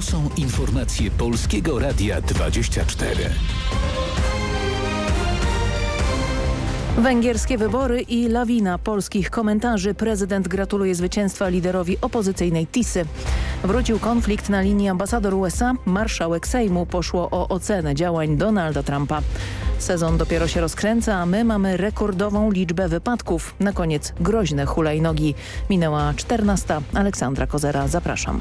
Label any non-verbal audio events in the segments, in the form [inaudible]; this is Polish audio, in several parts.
To są informacje Polskiego Radia 24. Węgierskie wybory i lawina polskich komentarzy. Prezydent gratuluje zwycięstwa liderowi opozycyjnej Tisy. Wrócił konflikt na linii ambasador USA. Marszałek Sejmu poszło o ocenę działań Donalda Trumpa. Sezon dopiero się rozkręca, a my mamy rekordową liczbę wypadków. Na koniec groźne hulajnogi. Minęła 14. Aleksandra Kozera, zapraszam.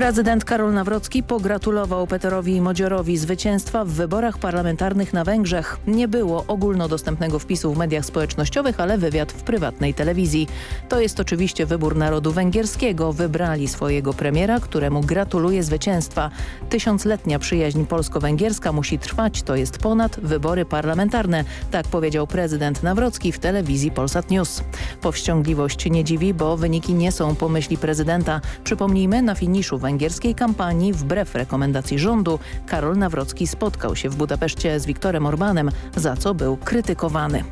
Prezydent Karol Nawrocki pogratulował Peterowi Modziorowi zwycięstwa w wyborach parlamentarnych na Węgrzech. Nie było ogólnodostępnego wpisu w mediach społecznościowych, ale wywiad w prywatnej telewizji. To jest oczywiście wybór narodu węgierskiego. Wybrali swojego premiera, któremu gratuluje zwycięstwa. Tysiącletnia przyjaźń polsko-węgierska musi trwać. To jest ponad wybory parlamentarne. Tak powiedział prezydent Nawrocki w telewizji Polsat News. Powściągliwość nie dziwi, bo wyniki nie są pomyśli prezydenta. Przypomnijmy, na finiszu węgierskiej kampanii wbrew rekomendacji rządu Karol Nawrocki spotkał się w Budapeszcie z Viktorem Orbanem, za co był krytykowany.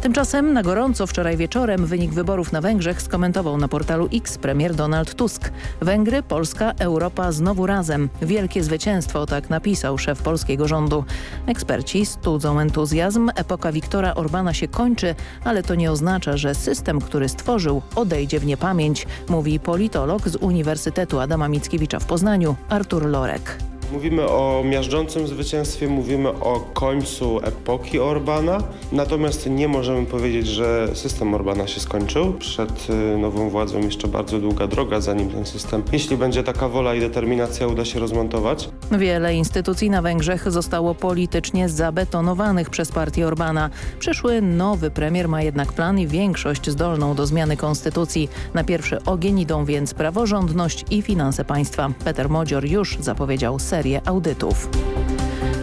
Tymczasem na gorąco wczoraj wieczorem wynik wyborów na Węgrzech skomentował na portalu X premier Donald Tusk. Węgry, Polska, Europa znowu razem. Wielkie zwycięstwo, tak napisał szef polskiego rządu. Eksperci studzą entuzjazm. Epoka Viktora Orbana się kończy, ale to nie oznacza, że system, który stworzył, odejdzie w niepamięć, mówi politolog z Uniwersytetu Adama Mickiewicza Mickiewicza w Poznaniu Artur Lorek. Mówimy o miażdżącym zwycięstwie, mówimy o końcu epoki Orbana, natomiast nie możemy powiedzieć, że system Orbana się skończył. Przed y, nową władzą jeszcze bardzo długa droga, zanim ten system, jeśli będzie taka wola i determinacja, uda się rozmontować. Wiele instytucji na Węgrzech zostało politycznie zabetonowanych przez partię Orbana. Przyszły nowy premier ma jednak plan i większość zdolną do zmiany konstytucji. Na pierwszy ogień idą więc praworządność i finanse państwa. Peter Modzior już zapowiedział serię serię audytów.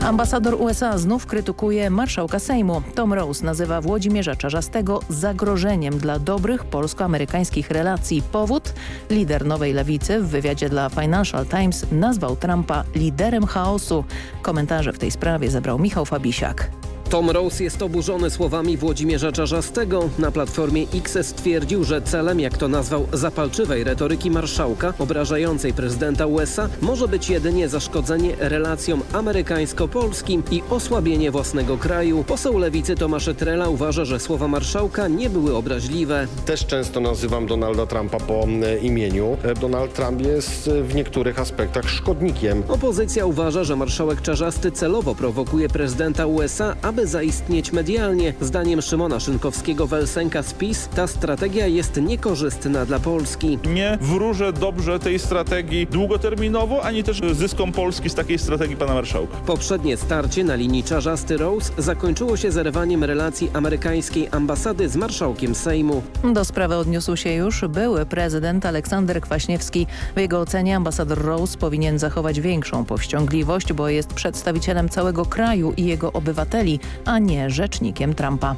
Ambasador USA znów krytykuje marszałka Sejmu. Tom Rose nazywa Włodzimierza Czarzastego zagrożeniem dla dobrych polsko-amerykańskich relacji. Powód? Lider Nowej Lewicy w wywiadzie dla Financial Times nazwał Trumpa liderem chaosu. Komentarze w tej sprawie zebrał Michał Fabisiak. Tom Rose jest oburzony słowami Włodzimierza Czarzastego. Na platformie X stwierdził, że celem, jak to nazwał, zapalczywej retoryki marszałka obrażającej prezydenta USA może być jedynie zaszkodzenie relacjom amerykańsko-polskim i osłabienie własnego kraju. Poseł lewicy Tomasz Trela uważa, że słowa marszałka nie były obraźliwe. Też często nazywam Donalda Trumpa po e, imieniu. E, Donald Trump jest e, w niektórych aspektach szkodnikiem. Opozycja uważa, że marszałek Czarzasty celowo prowokuje prezydenta USA, aby zaistnieć medialnie. Zdaniem Szymona Szynkowskiego-Welsenka z PiS ta strategia jest niekorzystna dla Polski. Nie wróżę dobrze tej strategii długoterminowo, ani też zyskom Polski z takiej strategii pana marszałka. Poprzednie starcie na linii Czarzasty-Rose zakończyło się zerwaniem relacji amerykańskiej ambasady z marszałkiem Sejmu. Do sprawy odniósł się już były prezydent Aleksander Kwaśniewski. W jego ocenie ambasador Rose powinien zachować większą powściągliwość, bo jest przedstawicielem całego kraju i jego obywateli, a nie rzecznikiem Trumpa.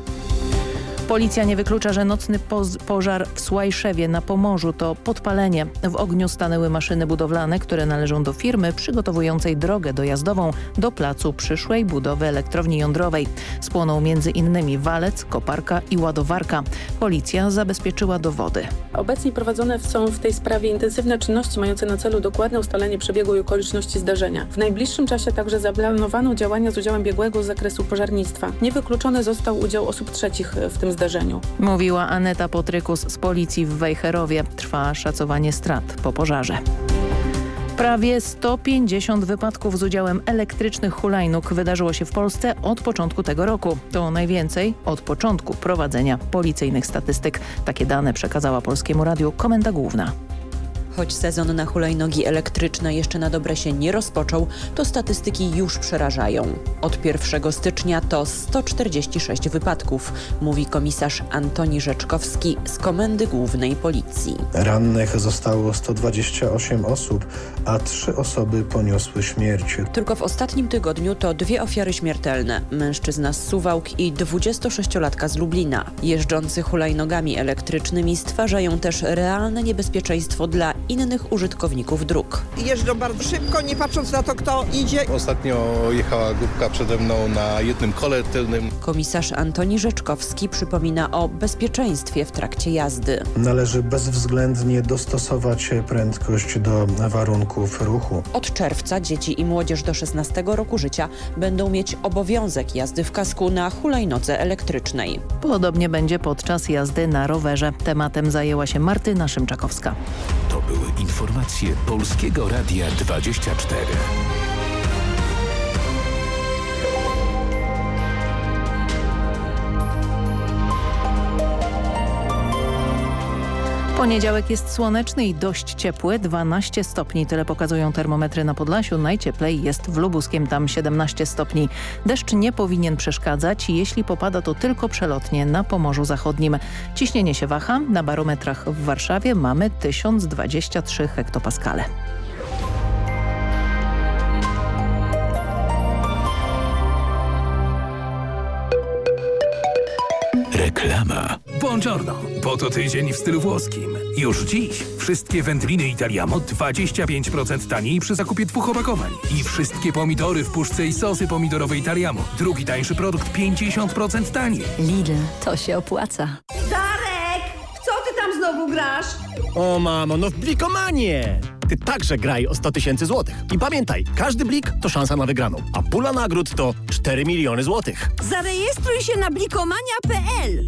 Policja nie wyklucza, że nocny pożar w Słajszewie na Pomorzu to podpalenie. W ogniu stanęły maszyny budowlane, które należą do firmy przygotowującej drogę dojazdową do placu przyszłej budowy elektrowni jądrowej. Spłonął innymi walec, koparka i ładowarka. Policja zabezpieczyła dowody. Obecnie prowadzone są w tej sprawie intensywne czynności mające na celu dokładne ustalenie przebiegu i okoliczności zdarzenia. W najbliższym czasie także zaplanowano działania z udziałem biegłego z zakresu pożarnictwa. Niewykluczony został udział osób trzecich w tym zdarzeniu. Mówiła Aneta Potrykus z policji w Wejherowie. Trwa szacowanie strat po pożarze. Prawie 150 wypadków z udziałem elektrycznych hulajnóg wydarzyło się w Polsce od początku tego roku. To najwięcej od początku prowadzenia policyjnych statystyk. Takie dane przekazała Polskiemu Radiu Komenda Główna. Choć sezon na hulajnogi elektryczne jeszcze na dobre się nie rozpoczął, to statystyki już przerażają. Od 1 stycznia to 146 wypadków, mówi komisarz Antoni Rzeczkowski z Komendy Głównej Policji. Rannych zostało 128 osób, a trzy osoby poniosły śmierć. Tylko w ostatnim tygodniu to dwie ofiary śmiertelne. Mężczyzna z Suwałk i 26-latka z Lublina. Jeżdżący hulajnogami elektrycznymi stwarzają też realne niebezpieczeństwo dla innych użytkowników dróg. Jeżdżą bardzo szybko, nie patrząc na to, kto idzie. Ostatnio jechała grupka przede mną na jednym kole tylnym. Komisarz Antoni Rzeczkowski przypomina o bezpieczeństwie w trakcie jazdy. Należy bezwzględnie dostosować prędkość do warunków ruchu. Od czerwca dzieci i młodzież do 16 roku życia będą mieć obowiązek jazdy w kasku na hulajnodze elektrycznej. Podobnie będzie podczas jazdy na rowerze. Tematem zajęła się Martyna Szymczakowska. To były informacje Polskiego Radia 24. Poniedziałek jest słoneczny i dość ciepły, 12 stopni, tyle pokazują termometry na Podlasiu. Najcieplej jest w Lubuskiem, tam 17 stopni. Deszcz nie powinien przeszkadzać, jeśli popada to tylko przelotnie na Pomorzu Zachodnim. Ciśnienie się waha, na barometrach w Warszawie mamy 1023 hektopaskale. Reklama. Buongiorno, bo to tydzień w stylu włoskim. Już dziś wszystkie wędliny Italiamo 25% taniej przy zakupie dwóch opakowań. I wszystkie pomidory w puszce i sosy pomidorowe Italiamo. Drugi tańszy produkt 50% taniej. Lidl, to się opłaca. Darek! Co ty tam znowu grasz? O mamo, no w Blikomanie! Ty także graj o 100 tysięcy złotych. I pamiętaj, każdy blik to szansa na wygraną, a pula nagród to 4 miliony złotych. Zarejestruj się na blikomania.pl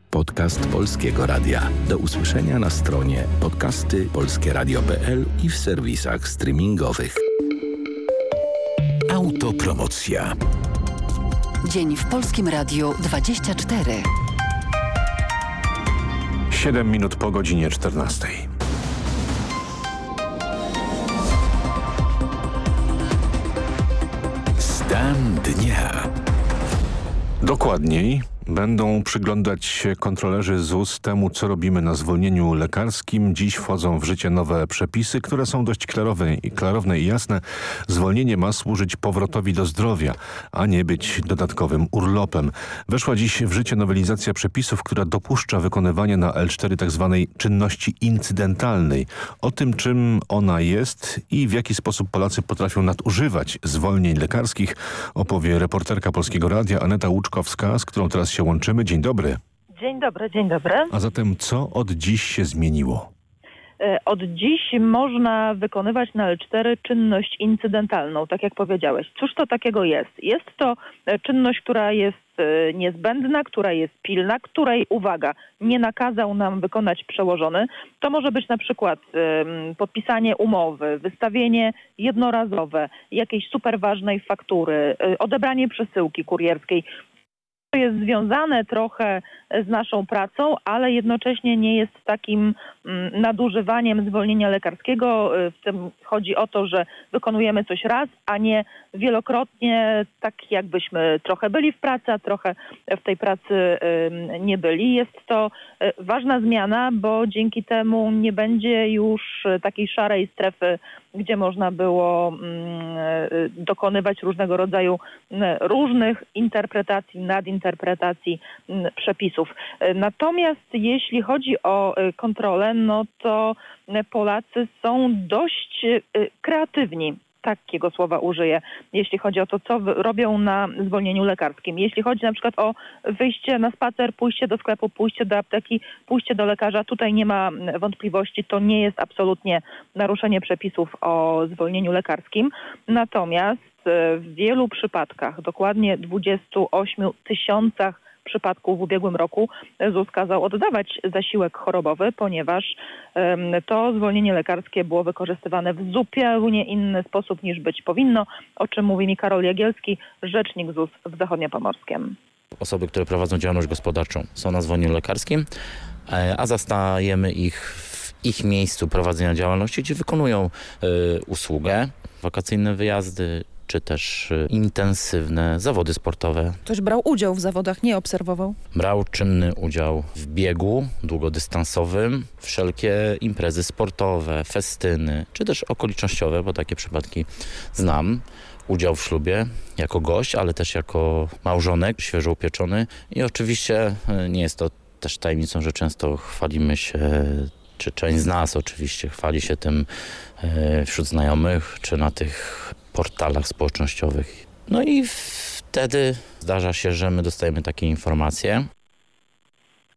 Podcast Polskiego Radia. Do usłyszenia na stronie podcasty polskieradio.pl i w serwisach streamingowych. Autopromocja. Dzień w Polskim Radiu 24. 7 minut po godzinie 14. Stan dnia. Dokładniej będą przyglądać się kontrolerzy ZUS temu, co robimy na zwolnieniu lekarskim. Dziś wchodzą w życie nowe przepisy, które są dość klarowne, klarowne i jasne. Zwolnienie ma służyć powrotowi do zdrowia, a nie być dodatkowym urlopem. Weszła dziś w życie nowelizacja przepisów, która dopuszcza wykonywanie na L4 tzw. Tak czynności incydentalnej. O tym, czym ona jest i w jaki sposób Polacy potrafią nadużywać zwolnień lekarskich, opowie reporterka Polskiego Radia Aneta Łuczkowska, z którą teraz się łączymy. Dzień dobry. Dzień dobry, dzień dobry. A zatem co od dziś się zmieniło? Od dziś można wykonywać na L4 czynność incydentalną, tak jak powiedziałeś. Cóż to takiego jest? Jest to czynność, która jest niezbędna, która jest pilna, której, uwaga, nie nakazał nam wykonać przełożony. To może być na przykład um, podpisanie umowy, wystawienie jednorazowe jakiejś super ważnej faktury, odebranie przesyłki kurierskiej. To jest związane trochę z naszą pracą, ale jednocześnie nie jest takim nadużywaniem zwolnienia lekarskiego. W tym chodzi o to, że wykonujemy coś raz, a nie wielokrotnie, tak jakbyśmy trochę byli w pracy, a trochę w tej pracy nie byli. Jest to ważna zmiana, bo dzięki temu nie będzie już takiej szarej strefy, gdzie można było dokonywać różnego rodzaju różnych interpretacji, nadinterpretacji przepisów. Natomiast jeśli chodzi o kontrolę, no to Polacy są dość kreatywni takiego słowa użyję, jeśli chodzi o to, co robią na zwolnieniu lekarskim. Jeśli chodzi na przykład o wyjście na spacer, pójście do sklepu, pójście do apteki, pójście do lekarza, tutaj nie ma wątpliwości, to nie jest absolutnie naruszenie przepisów o zwolnieniu lekarskim. Natomiast w wielu przypadkach, dokładnie 28 tysiącach przypadków w ubiegłym roku ZUS kazał oddawać zasiłek chorobowy, ponieważ to zwolnienie lekarskie było wykorzystywane w zupełnie inny sposób niż być powinno, o czym mówi mi Karol Jagielski, rzecznik ZUS w Zachodniopomorskiem. Osoby, które prowadzą działalność gospodarczą są na zwolnieniu lekarskim, e, a zastajemy ich w ich miejscu prowadzenia działalności, gdzie wykonują y, usługę, wakacyjne wyjazdy, czy też y, intensywne zawody sportowe. Ktoś brał udział w zawodach, nie obserwował? Brał czynny udział w biegu długodystansowym, wszelkie imprezy sportowe, festyny, czy też okolicznościowe, bo takie przypadki znam udział w ślubie jako gość, ale też jako małżonek, świeżo upieczony i oczywiście y, nie jest to też tajemnicą, że często chwalimy się czy część z nas oczywiście chwali się tym y, wśród znajomych, czy na tych portalach społecznościowych. No i wtedy zdarza się, że my dostajemy takie informacje.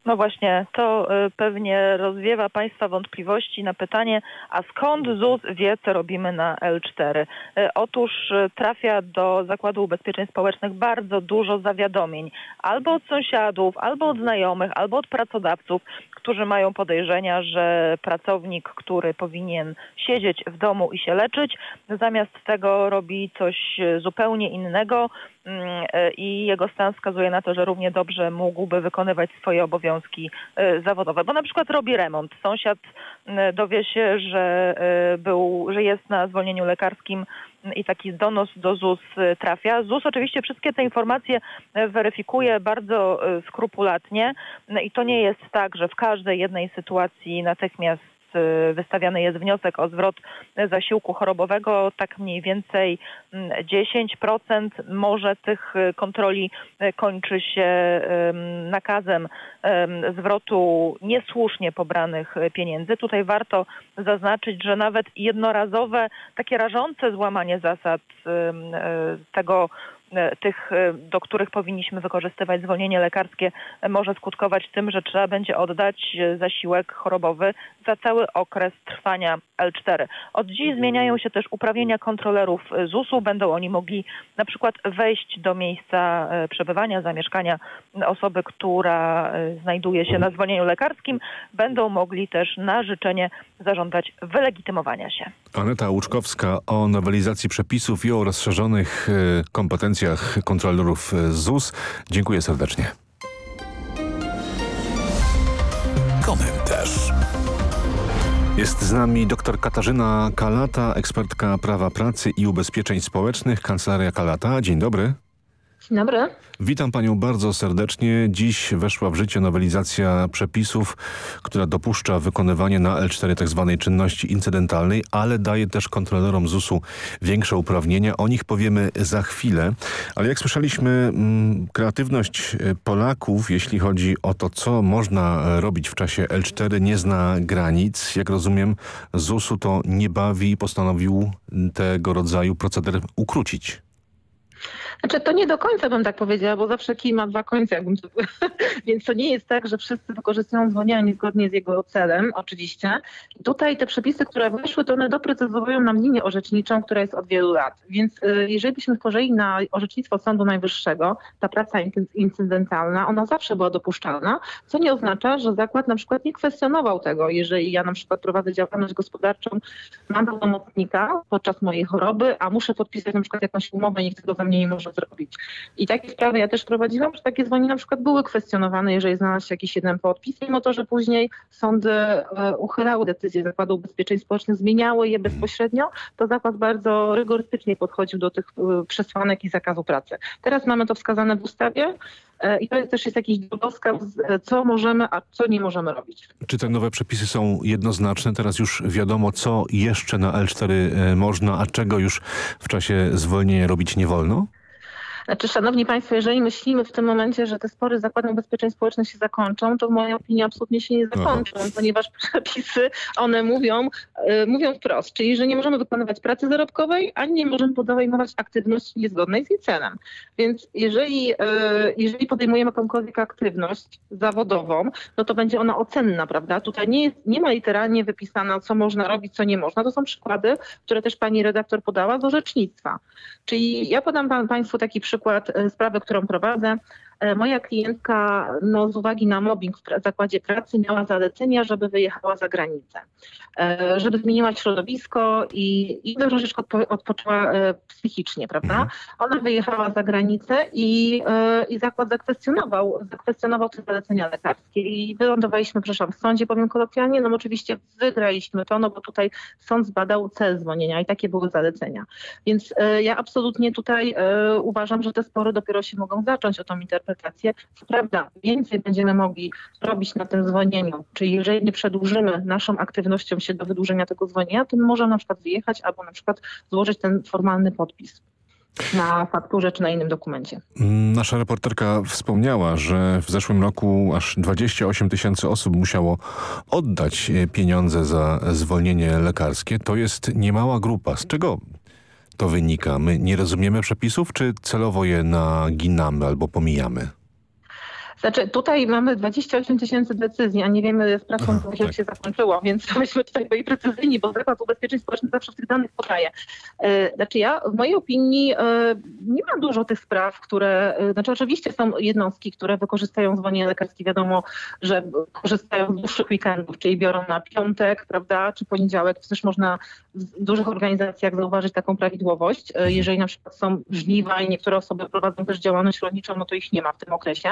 No właśnie, to y, pewnie rozwiewa Państwa wątpliwości na pytanie, a skąd ZUS wie, co robimy na L4? Y, otóż y, trafia do Zakładu Ubezpieczeń Społecznych bardzo dużo zawiadomień, albo od sąsiadów, albo od znajomych, albo od pracodawców, którzy mają podejrzenia, że pracownik, który powinien siedzieć w domu i się leczyć, zamiast tego robi coś zupełnie innego mm, i jego stan wskazuje na to, że równie dobrze mógłby wykonywać swoje obowiązki e, zawodowe, bo na przykład robi remont. Sąsiad dowie się, że e, był, że jest na zwolnieniu lekarskim i taki donos do ZUS y, trafia. ZUS oczywiście wszystkie te informacje y, weryfikuje bardzo y, skrupulatnie no i to nie jest tak, że w każdej jednej sytuacji natychmiast wystawiany jest wniosek o zwrot zasiłku chorobowego, tak mniej więcej 10% mm, może tych kontroli kończy się nakazem zwrotu niesłusznie pobranych pieniędzy. Tutaj warto zaznaczyć, że nawet jednorazowe, takie rażące złamanie zasad tego tych, e, do których powinniśmy wykorzystywać zwolnienie lekarskie, e, może skutkować tym, że trzeba będzie oddać zasiłek chorobowy za cały okres trwania L4. Od dziś zmieniają się też uprawnienia kontrolerów ZUS-u. Będą oni mogli na przykład wejść do miejsca przebywania, zamieszkania osoby, która znajduje się na zwolnieniu lekarskim. Będą mogli też na życzenie zażądać wylegitymowania się. Aneta Łuczkowska o nowelizacji przepisów i o rozszerzonych kompetencjach kontrolerów ZUS. Dziękuję serdecznie. Komentarz. Jest z nami dr Katarzyna Kalata, ekspertka prawa pracy i ubezpieczeń społecznych, Kancelaria Kalata. Dzień dobry. Dzień dobry. Witam panią bardzo serdecznie. Dziś weszła w życie nowelizacja przepisów, która dopuszcza wykonywanie na L4 tzw. Tak czynności incydentalnej, ale daje też kontrolerom ZUS-u większe uprawnienia. O nich powiemy za chwilę. Ale jak słyszeliśmy, mm, kreatywność e, Polaków, jeśli chodzi o to, co można robić w czasie L4, nie zna granic. Jak rozumiem, ZUS-u to nie bawi i postanowił tego rodzaju proceder ukrócić. Znaczy to nie do końca bym tak powiedziała, bo zawsze kij ma dwa końce, jakbym to... [laughs] więc to nie jest tak, że wszyscy wykorzystują zwolnienia niezgodnie z jego celem, oczywiście. Tutaj te przepisy, które weszły, to one doprecyzowują nam linię orzeczniczą, która jest od wielu lat. Więc y, jeżeli byśmy spojrzeli na orzecznictwo Sądu Najwyższego, ta praca incydentalna, ona zawsze była dopuszczalna, co nie oznacza, że zakład na przykład nie kwestionował tego. Jeżeli ja na przykład prowadzę działalność gospodarczą, mam pełnomocnika podczas mojej choroby, a muszę podpisać na przykład jakąś umowę nikt tego we mnie nie może zrobić. I takie sprawy ja też prowadziłam, że takie zwolnienia na przykład były kwestionowane, jeżeli znalazł się jakiś jeden podpis, mimo to, że później sądy e, uchylały decyzje Zakładu Ubezpieczeń Społecznych, zmieniały je bezpośrednio, to zakład bardzo rygorystycznie podchodził do tych e, przesłanek i zakazu pracy. Teraz mamy to wskazane w ustawie, e, i to też jest jakiś drogoskaz, co możemy, a co nie możemy robić. Czy te nowe przepisy są jednoznaczne? Teraz już wiadomo, co jeszcze na L4 można, a czego już w czasie zwolnienia robić nie wolno? Znaczy, szanowni państwo, jeżeli myślimy w tym momencie, że te spory z Zakładem Ubezpieczeń Społecznych się zakończą, to w mojej opinii absolutnie się nie zakończą, Aha. ponieważ [laughs] przepisy, one mówią, yy, mówią wprost, czyli że nie możemy wykonywać pracy zarobkowej, ani nie możemy podejmować aktywności niezgodnej z jej celem. Więc jeżeli, yy, jeżeli podejmujemy jakąkolwiek aktywność zawodową, no to będzie ona ocenna, prawda? Tutaj nie, jest, nie ma literalnie wypisane, co można robić, co nie można. To są przykłady, które też pani redaktor podała z orzecznictwa. Czyli ja podam pan, państwu taki przykład przykład e, sprawy, którą prowadzę. Moja klientka no, z uwagi na mobbing w zakładzie pracy miała zalecenia, żeby wyjechała za granicę, żeby zmieniła środowisko i, i troszeczkę odpoczęła psychicznie, prawda? Ona wyjechała za granicę i, i zakład zakwestionował, zakwestionował te zalecenia lekarskie i wylądowaliśmy, przepraszam, w sądzie, powiem kolokwialnie, no oczywiście wygraliśmy to, no bo tutaj sąd zbadał cel dzwonienia i takie były zalecenia. Więc e, ja absolutnie tutaj e, uważam, że te spory dopiero się mogą zacząć o tą interpretację. Co prawda, więcej będziemy mogli robić na tym zwolnieniu, czyli jeżeli nie przedłużymy naszą aktywnością się do wydłużenia tego zwolnienia, to możemy na przykład wyjechać albo na przykład złożyć ten formalny podpis na fakturze czy na innym dokumencie. Nasza reporterka wspomniała, że w zeszłym roku aż 28 tysięcy osób musiało oddać pieniądze za zwolnienie lekarskie. To jest niemała grupa. Z czego to wynika? My nie rozumiemy przepisów, czy celowo je naginamy albo pomijamy? Znaczy tutaj mamy 28 tysięcy decyzji, a nie wiemy z pracą, jak tak. się zakończyło, więc [laughs] myśmy tutaj byli precyzyjni, bo Zakład Ubezpieczeń Społecznych zawsze w tych danych podaje. E, znaczy ja w mojej opinii e, nie ma dużo tych spraw, które, e, znaczy oczywiście są jednostki, które wykorzystają zwolnienie lekarskie, wiadomo, że korzystają z dłuższych weekendów, czyli biorą na piątek, prawda, czy poniedziałek, też można w dużych organizacjach zauważyć taką prawidłowość. Jeżeli na przykład są żniwa i niektóre osoby prowadzą też działalność rolniczą, no to ich nie ma w tym okresie.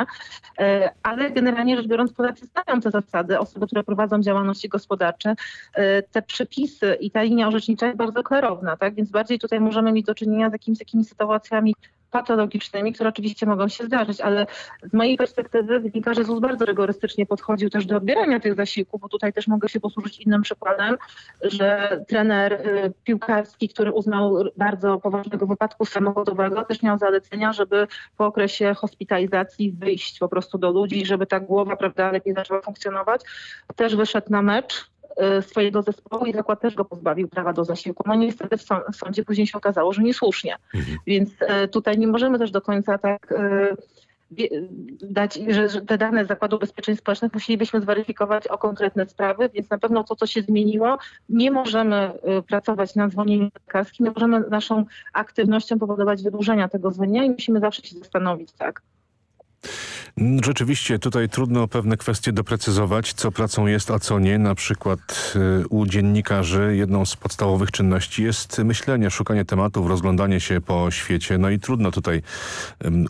E, ale generalnie rzecz biorąc Polacy znają te zasady, osoby, które prowadzą działalności gospodarcze, e, te przepisy i ta linia orzecznicza jest bardzo klarowna, tak? więc bardziej tutaj możemy mieć do czynienia z jakimiś takimi sytuacjami patologicznymi, które oczywiście mogą się zdarzyć, ale z mojej perspektywy wynika, że ZUS bardzo rygorystycznie podchodził też do odbierania tych zasiłków, bo tutaj też mogę się posłużyć innym przykładem, że trener y, piłkarski, który uznał bardzo poważnego wypadku samochodowego, też miał zalecenia, żeby po okresie hospitalizacji wyjść po prostu do ludzi, żeby ta głowa prawda, lepiej zaczęła funkcjonować. Też wyszedł na mecz, swojego zespołu i zakład też go pozbawił prawa do zasiłku. No niestety w, w sądzie później się okazało, że niesłusznie. Mhm. Więc e, tutaj nie możemy też do końca tak e, dać, że, że te dane Zakładu Ubezpieczeń Społecznych musielibyśmy zweryfikować o konkretne sprawy, więc na pewno to, co się zmieniło, nie możemy pracować nad zwolnieniem lekarskim, nie możemy naszą aktywnością powodować wydłużenia tego zwolnienia i musimy zawsze się zastanowić, tak. Rzeczywiście tutaj trudno pewne kwestie doprecyzować, co pracą jest, a co nie. Na przykład y, u dziennikarzy jedną z podstawowych czynności jest myślenie, szukanie tematów, rozglądanie się po świecie. No i trudno tutaj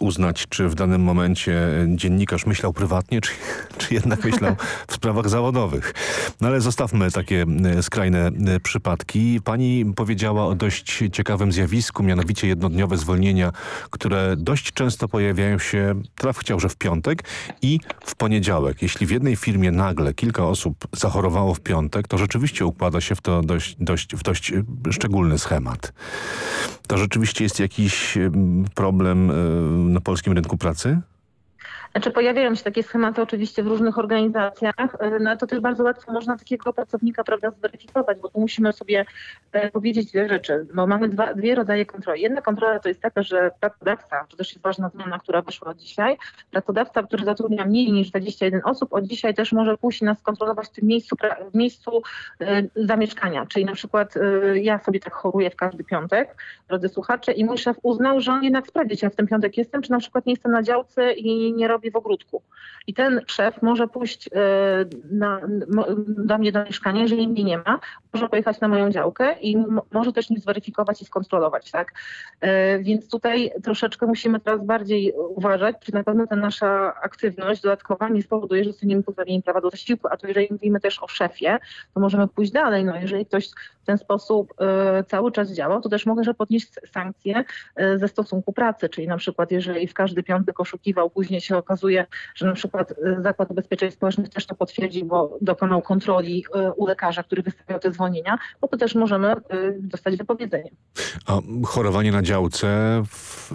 uznać, czy w danym momencie dziennikarz myślał prywatnie, czy, [laughs] czy jednak myślał [laughs] w sprawach zawodowych. No ale zostawmy takie skrajne przypadki. Pani powiedziała o dość ciekawym zjawisku, mianowicie jednodniowe zwolnienia, które dość często pojawiają się, traf chciał, że w piątek piątek i w poniedziałek. Jeśli w jednej firmie nagle kilka osób zachorowało w piątek, to rzeczywiście układa się w to dość, dość, w dość y, szczególny schemat. To rzeczywiście jest jakiś problem y, na polskim rynku pracy? Znaczy pojawiają się takie schematy oczywiście w różnych organizacjach, e, no to też bardzo łatwo można takiego pracownika prawda, zweryfikować, bo tu musimy sobie e, powiedzieć dwie rzeczy, bo mamy dwa, dwie rodzaje kontroli. Jedna kontrola to jest taka, że pracodawca, to też jest ważna zmiana, która wyszła dzisiaj, pracodawca, który zatrudnia mniej niż 21 osób, od dzisiaj też może pójść nas kontrolować w tym miejscu, w miejscu e, zamieszkania, czyli na przykład ja sobie tak choruję w każdy piątek, drodzy słuchacze, i mój szef uznał, że on jednak sprawdzi, czy ja w ten piątek jestem, czy na przykład nie jestem na działce i nie robię w ogródku. I ten szef może pójść e, na, do mnie do mieszkania, jeżeli mnie nie ma, może pojechać na moją działkę i może też mnie zweryfikować i skontrolować. Tak? E, więc tutaj troszeczkę musimy teraz bardziej uważać, czy na pewno ta nasza aktywność dodatkowa nie spowoduje, że dostaniemy pozbawienie prawa do zasiłku. A to jeżeli mówimy też o szefie, to możemy pójść dalej. No, jeżeli ktoś w ten sposób e, cały czas działał, to też może podnieść sankcje ze stosunku pracy, czyli na przykład jeżeli w każdy piątek oszukiwał, później się okazuje, okazuje, że na przykład y, Zakład Ubezpieczeń Społecznych też to potwierdził, bo dokonał kontroli y, u lekarza, który wystawiał te zwolnienia, bo to też możemy y, dostać wypowiedzenie. A chorowanie na działce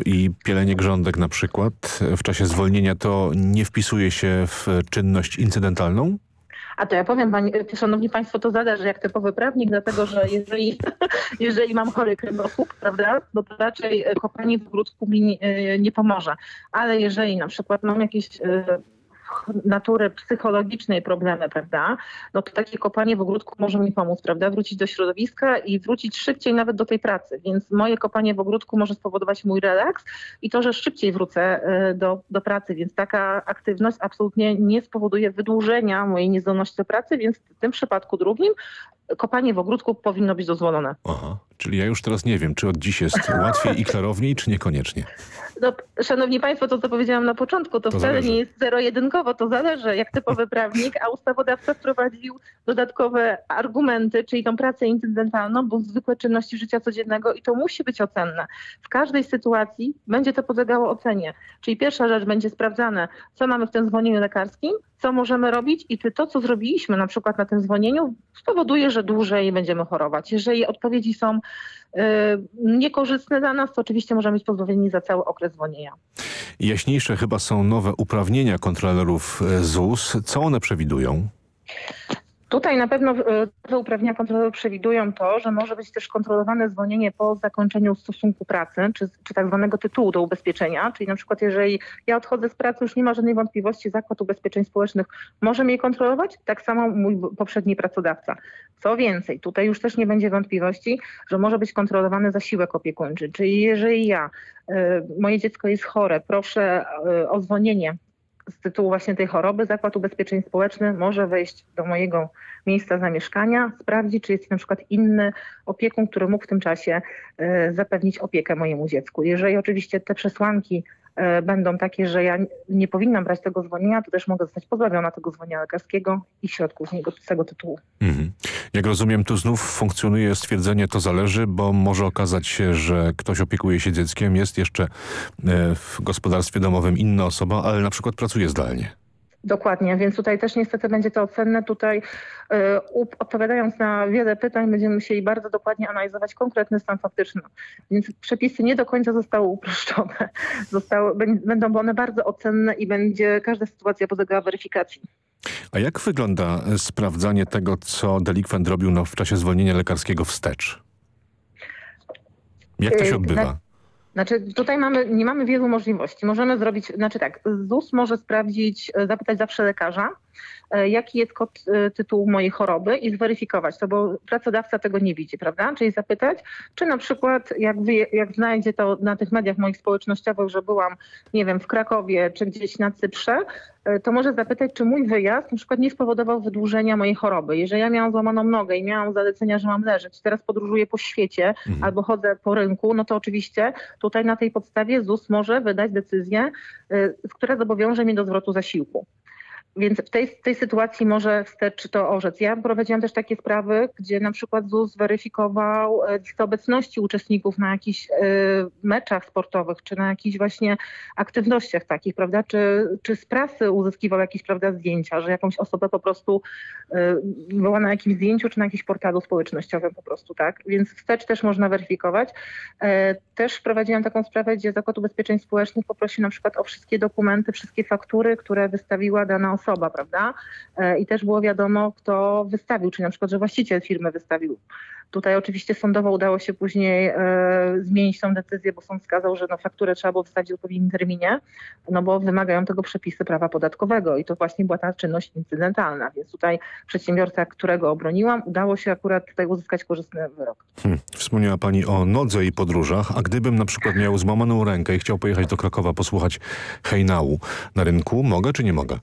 i pielenie grządek na przykład w czasie zwolnienia to nie wpisuje się w czynność incydentalną? A to ja powiem, pani, szanowni państwo, to zależy jak typowy prawnik, dlatego że jeżeli, [laughs] jeżeli mam chory kręgosłup, prawda, no to raczej kopanie w ogródku mi nie, nie pomoże. Ale jeżeli na przykład mam jakieś natury psychologicznej problemy, prawda, no to takie kopanie w ogródku może mi pomóc, prawda, wrócić do środowiska i wrócić szybciej nawet do tej pracy. Więc moje kopanie w ogródku może spowodować mój relaks i to, że szybciej wrócę y, do, do pracy. Więc taka aktywność absolutnie nie spowoduje wydłużenia mojej niezdolności do pracy, więc w tym przypadku drugim kopanie w ogródku powinno być dozwolone. Aha, czyli ja już teraz nie wiem, czy od dziś jest łatwiej i klarowniej, czy niekoniecznie. No, szanowni Państwo, to co powiedziałam na początku, to, To wcale zależy. nie jest zero-jedynkowo, to zależy jak typowy [laughs] prawnik, a ustawodawca wprowadził dodatkowe argumenty, czyli tą pracę incydentalną, bo zwykłe czynności życia codziennego i to musi być ocenne. W każdej sytuacji będzie to podlegało ocenie. Czyli pierwsza rzecz będzie sprawdzane, co mamy w tym zwolnieniu lekarskim, co możemy robić i czy to, co zrobiliśmy na przykład na tym zwolnieniu spowoduje, że dłużej będziemy chorować. Jeżeli odpowiedzi są niekorzystne dla nas, to oczywiście możemy być pozbawieni za cały okres zwolnienia. Jaśniejsze chyba są nowe uprawnienia kontrolerów e, ZUS. Co one przewidują? Tutaj na pewno e, te uprawnienia kontrolerów przewidują to, że może być też kontrolowane zwolnienie po zakończeniu stosunku pracy, czy, czy tak zwanego tytułu do ubezpieczenia. Czyli na przykład jeżeli ja odchodzę z pracy, już nie ma żadnej wątpliwości, Zakład Ubezpieczeń Społecznych może mnie kontrolować, tak samo mój poprzedni pracodawca. Co więcej, tutaj już też nie będzie wątpliwości, że może być kontrolowany zasiłek opiekuńczy. Czyli jeżeli ja, e, moje dziecko jest chore, proszę e, o zwolnienie z tytułu właśnie tej choroby Zakład Ubezpieczeń Społecznych może wejść do mojego miejsca zamieszkania, sprawdzić, czy jest na przykład inny opiekun, który mógł w tym czasie e, zapewnić opiekę mojemu dziecku. Jeżeli oczywiście te przesłanki będą takie, że ja nie powinnam brać tego zwolnienia, to też mogę zostać pozbawiona tego zwolnienia lekarskiego i środków z, niego, z tego tytułu. Mhm. Jak rozumiem, tu znów funkcjonuje stwierdzenie to zależy, bo może okazać się, że ktoś opiekuje się dzieckiem, jest jeszcze e, w gospodarstwie domowym inna osoba, ale na przykład pracuje zdalnie. Dokładnie, więc tutaj też niestety będzie to cenne. Tutaj y, odpowiadając na wiele pytań będziemy musieli bardzo dokładnie analizować konkretny stan faktyczny. Więc przepisy nie do końca zostały uproszczone. [laughs] Zostały, bę- będą one bardzo ocenne i będzie każda sytuacja podlegała weryfikacji. A jak wygląda sprawdzanie tego, co delikwent robił no, w czasie zwolnienia lekarskiego wstecz? Jak to się Yy, odbywa? Na- Znaczy tutaj mamy, nie mamy wielu możliwości. Możemy zrobić, znaczy tak, ZUS może sprawdzić, e, zapytać zawsze lekarza, jaki jest kod e, tytułu mojej choroby i zweryfikować to, bo pracodawca tego nie widzi, prawda? Czyli zapytać, czy na przykład jak, jak znajdzie to na tych mediach moich społecznościowych, że byłam, nie wiem, w Krakowie czy gdzieś na Cyprze, e, to może zapytać, czy mój wyjazd na przykład nie spowodował wydłużenia mojej choroby. Jeżeli ja miałam złamaną nogę i miałam zalecenia, że mam leżeć, teraz podróżuję po świecie albo chodzę po rynku, no to oczywiście tutaj na tej podstawie ZUS może wydać decyzję, która zobowiąże mnie do zwrotu zasiłku. Więc w tej, tej sytuacji może wstecz to orzec. Ja prowadziłam też takie sprawy, gdzie na przykład ZUS weryfikował e, listę obecności uczestników na jakichś e, meczach sportowych, czy na jakichś właśnie aktywnościach takich, prawda? Czy, czy z prasy uzyskiwał jakieś, prawda, zdjęcia, że jakąś osobę po prostu e, była na jakimś zdjęciu, czy na jakimś portalu społecznościowym po prostu, tak? Więc wstecz też można weryfikować. Też wprowadziłam taką sprawę, gdzie Zakład Ubezpieczeń Społecznych poprosił na przykład o wszystkie dokumenty, wszystkie faktury, które wystawiła dana osoba, prawda? E, I też było wiadomo, kto wystawił, czy na przykład, że właściciel firmy wystawił. Tutaj oczywiście sądowo udało się później e, zmienić tą decyzję, bo sąd wskazał, że no, fakturę trzeba było wystawić w odpowiednim terminie, no bo wymagają tego przepisy prawa podatkowego i to właśnie była ta czynność incydentalna. Więc tutaj przedsiębiorca, którego obroniłam, udało się akurat tutaj uzyskać korzystny wyrok. Hmm. Wspomniała Pani o nodze i podróżach, a gdybym na przykład miał złamaną rękę i chciał pojechać do Krakowa posłuchać hejnału na rynku, mogę czy nie mogę?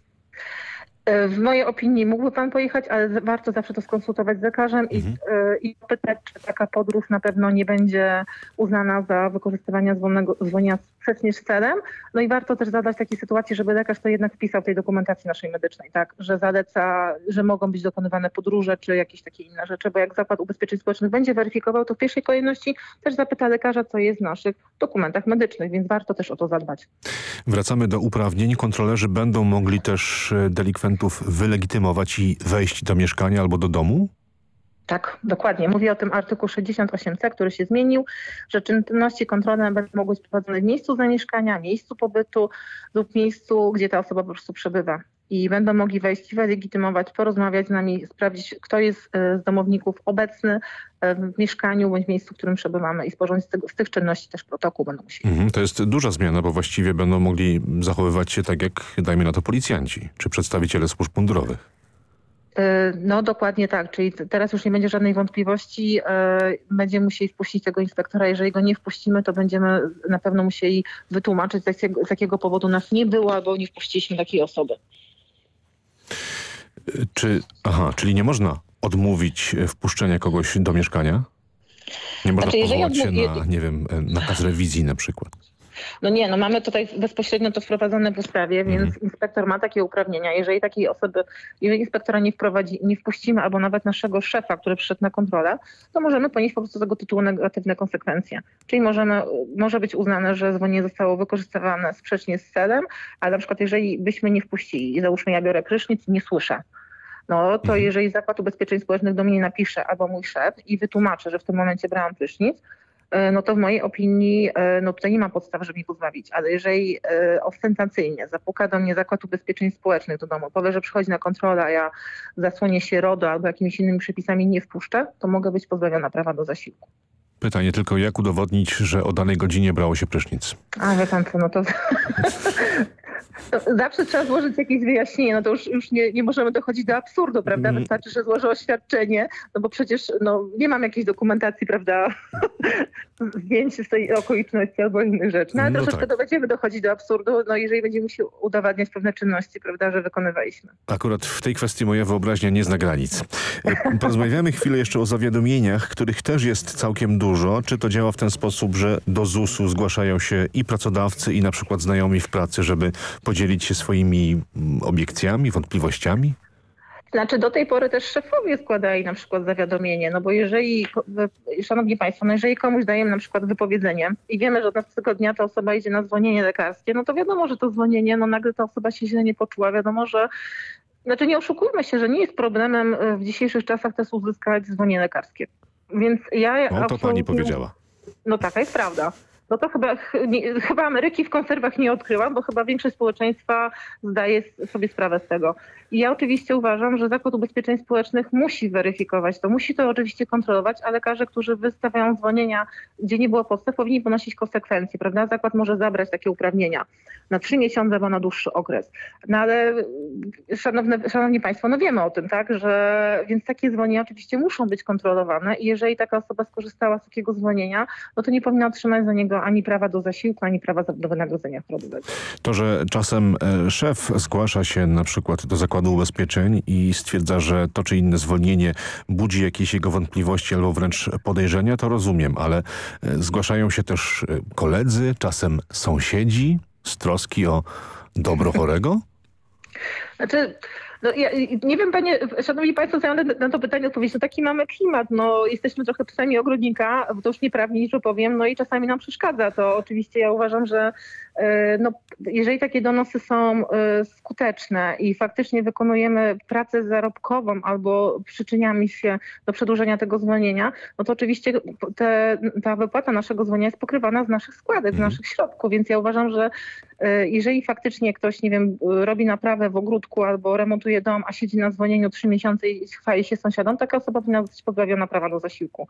E, W mojej opinii mógłby pan pojechać, ale z- warto zawsze to skonsultować z lekarzem i, Mhm. e, i pytać, czy taka podróż na pewno nie będzie uznana za wykorzystywanie zwolnego, zwolnienia sprzecznie z celem. No i warto też zadać takiej sytuacji, żeby lekarz to jednak wpisał w tej dokumentacji naszej medycznej, tak, że zaleca, że mogą być dokonywane podróże czy jakieś takie inne rzeczy, bo jak Zakład Ubezpieczeń Społecznych będzie weryfikował, to w pierwszej kolejności też zapyta lekarza, co jest w naszych dokumentach medycznych, więc warto też o to zadbać. Wracamy do uprawnień. Kontrolerzy będą mogli też e, delikwentów wylegitymować i wejść do mieszkania albo do domu? Tak, dokładnie. Mówię o tym artykuł 68c, który się zmienił, że czynności kontrolne będą mogły być prowadzone w miejscu zamieszkania, miejscu pobytu lub miejscu, gdzie ta osoba po prostu przebywa. i będą mogli wejść wylegitymować, porozmawiać z nami, sprawdzić, kto jest z domowników obecny w mieszkaniu bądź miejscu, w którym przebywamy i sporządzić z tych czynności też protokół będą musieli. Mhm, to jest duża zmiana, bo właściwie będą mogli zachowywać się tak jak, dajmy na to, policjanci czy przedstawiciele służb mundurowych. No dokładnie tak, czyli teraz już nie będzie żadnej wątpliwości, będziemy musieli wpuścić tego inspektora, jeżeli go nie wpuścimy, to będziemy na pewno musieli wytłumaczyć z jakiego, powodu nas nie było albo nie wpuściliśmy takiej osoby. Czy, aha, czyli nie można odmówić wpuszczenia kogoś do mieszkania? Nie można znaczy, powołać się na, nie wiem, nakaz rewizji na przykład? No nie, no mamy tutaj bezpośrednio to wprowadzone w ustawie, mhm. więc inspektor ma takie uprawnienia. Jeżeli takiej osoby, jeżeli inspektora nie wprowadzi, nie wpuścimy albo nawet naszego szefa, który przyszedł na kontrolę, to możemy ponieść po prostu z tego tytułu negatywne konsekwencje. Czyli możemy, może być uznane, że zwolnienie zostało wykorzystywane sprzecznie z celem, ale na przykład jeżeli byśmy nie wpuścili i załóżmy ja biorę prysznic i nie słyszę, no to mhm. jeżeli Zakład Ubezpieczeń Społecznych do mnie napisze albo mój szef i wytłumaczy, że w tym momencie brałam prysznic, no to w mojej opinii e, no tutaj nie ma podstaw, żeby mi pozbawić. Ale jeżeli e, ostentacyjnie zapuka do mnie Zakład Ubezpieczeń Społecznych do domu, powie, że przychodzi na kontrolę, a ja zasłonię się RODO albo jakimiś innymi przepisami nie wpuszczę, to mogę być pozbawiona prawa do zasiłku. Pytanie tylko, jak udowodnić, że o danej godzinie brało się prysznic? A, wie pan co, no to... [laughs] zawsze trzeba złożyć jakieś wyjaśnienie, no to już, już nie, nie możemy dochodzić do absurdu, prawda? Mm. Wystarczy, że złożę oświadczenie, no bo przecież no, nie mam jakiejś dokumentacji, prawda, [laughs] zdjęć z tej okoliczności albo innych rzeczy. No ale no troszeczkę tak. będziemy dochodzić do absurdu, no jeżeli będziemy musieli udowadniać pewne czynności, prawda, że wykonywaliśmy. Akurat w tej kwestii moja wyobraźnia nie zna granic. Porozmawiamy [laughs] chwilę jeszcze o zawiadomieniach, których też jest całkiem dużo. Czy to działa w ten sposób, że do ZUS-u zgłaszają się i pracodawcy, i na przykład znajomi w pracy, żeby podzielić się swoimi mm, obiekcjami, wątpliwościami? Znaczy do tej pory też szefowie składali na przykład zawiadomienie, no bo jeżeli, szanowni państwo, no jeżeli komuś dajemy na przykład wypowiedzenie i wiemy, że od następnego dnia ta osoba idzie na zwolnienie lekarskie, no to wiadomo, że to zwolnienie, no nagle ta osoba się źle nie poczuła, wiadomo, że znaczy nie oszukujmy się, że nie jest problemem w dzisiejszych czasach też uzyskać zwolnienie lekarskie. Więc ja... No to pani powiedziała. No taka jest prawda no to chyba, nie, chyba Ameryki w konserwach nie odkryłam, bo chyba większość społeczeństwa zdaje sobie sprawę z tego. I ja oczywiście uważam, że Zakład Ubezpieczeń Społecznych musi weryfikować to, musi to oczywiście kontrolować, a lekarze, którzy wystawiają zwolnienia, gdzie nie było podstaw, powinni ponosić konsekwencje, prawda? Zakład może zabrać takie uprawnienia na trzy miesiące albo na dłuższy okres. No ale szanowne, szanowni Państwo, no wiemy o tym, tak, że więc takie zwolnienia oczywiście muszą być kontrolowane i jeżeli taka osoba skorzystała z takiego zwolnienia, no to nie powinna otrzymać za niego ani prawa do zasiłku, ani prawa do wynagrodzenia chorobowego. To, że czasem e, szef zgłasza się na przykład do zakładu ubezpieczeń i stwierdza, że to czy inne zwolnienie budzi jakieś jego wątpliwości albo wręcz podejrzenia, to rozumiem, ale e, zgłaszają się też e, koledzy, czasem sąsiedzi z troski o dobro chorego? Znaczy, no, ja, nie wiem, panie, szanowni państwo, co ja na to pytanie odpowiedzieć. No taki mamy klimat, no jesteśmy trochę psami ogrodnika, bo to już nieprawnie, że powiem, no i czasami nam przeszkadza. To oczywiście ja uważam, że no, jeżeli takie donosy są e, skuteczne i faktycznie wykonujemy pracę zarobkową albo przyczyniamy się do przedłużenia tego zwolnienia, no to oczywiście te, ta wypłata naszego zwolnienia jest pokrywana z naszych składek, z mhm. naszych środków, więc ja uważam, że e, jeżeli faktycznie ktoś, nie wiem, robi naprawę w ogródku albo remontuje dom, a siedzi na zwolnieniu trzy miesiące i chwali się sąsiadom, taka osoba powinna być pozbawiona prawa do zasiłku.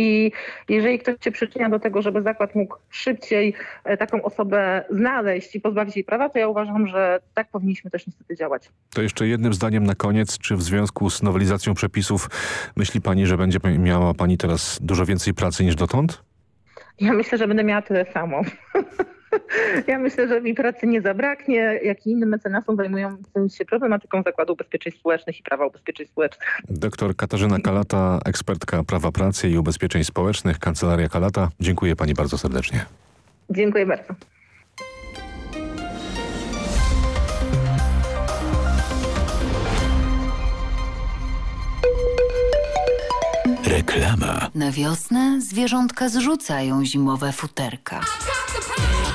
I jeżeli ktoś się przyczynia do tego, żeby zakład mógł szybciej e, taką osobę znaleźć i pozbawić jej prawa, to ja uważam, że tak powinniśmy też niestety działać. To jeszcze jednym zdaniem na koniec. Czy w związku z nowelizacją przepisów myśli Pani, że będzie miała Pani teraz dużo więcej pracy niż dotąd? Ja myślę, że będę miała tyle samo. [laughs] [laughs] Ja myślę, że mi pracy nie zabraknie, jak i innym mecenasom zajmującym się problematyką Zakładu Ubezpieczeń Społecznych i Prawa Ubezpieczeń Społecznych. Doktor Katarzyna Kalata, ekspertka prawa pracy i ubezpieczeń społecznych, Kancelaria Kalata. Dziękuję pani bardzo serdecznie. Dziękuję bardzo. Reklama. Na wiosnę zwierzątka zrzucają zimowe futerka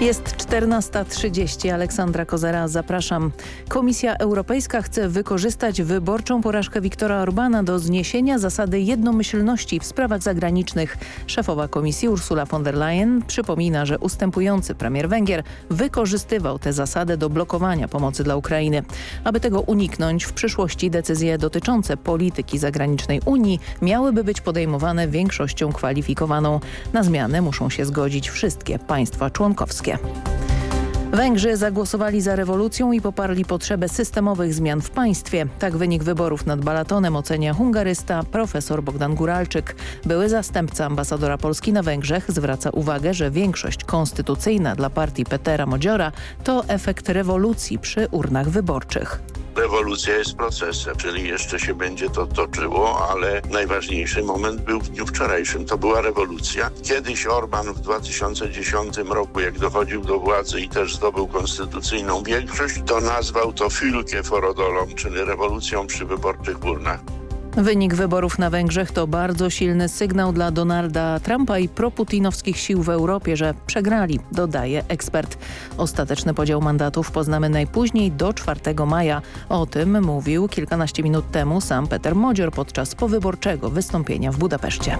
Jest 14.30. Aleksandra Kozera, zapraszam. Komisja Europejska chce wykorzystać wyborczą porażkę Viktora Orbana do zniesienia zasady jednomyślności w sprawach zagranicznych. Szefowa komisji Ursula von der Leyen przypomina, że ustępujący premier Węgier wykorzystywał tę zasadę do blokowania pomocy dla Ukrainy. Aby tego uniknąć, w przyszłości decyzje dotyczące polityki zagranicznej Unii miałyby być podejmowane większością kwalifikowaną. Na zmianę muszą się zgodzić wszystkie państwa członkowskie. Węgrzy zagłosowali za rewolucją i poparli potrzebę systemowych zmian w państwie. Tak wynik wyborów nad Balatonem ocenia hungarysta profesor Bogdan Guralczyk. Były zastępca ambasadora Polski na Węgrzech zwraca uwagę, że większość konstytucyjna dla partii Petera Modziora to efekt rewolucji przy urnach wyborczych. Rewolucja jest procesem, czyli jeszcze się będzie to toczyło, ale najważniejszy moment był w dniu wczorajszym. To była rewolucja. Kiedyś Orban w 2010 roku, jak dochodził do władzy i też zdobył konstytucyjną większość, to nazwał to Fülke Forodolą, czyli rewolucją przy wyborczych urnach. Wynik wyborów na Węgrzech to bardzo silny sygnał dla Donalda Trumpa i proputinowskich sił w Europie, że przegrali, dodaje ekspert. Ostateczny podział mandatów poznamy najpóźniej do 4 maja. O tym mówił kilkanaście minut temu sam Peter Modzior podczas powyborczego wystąpienia w Budapeszcie.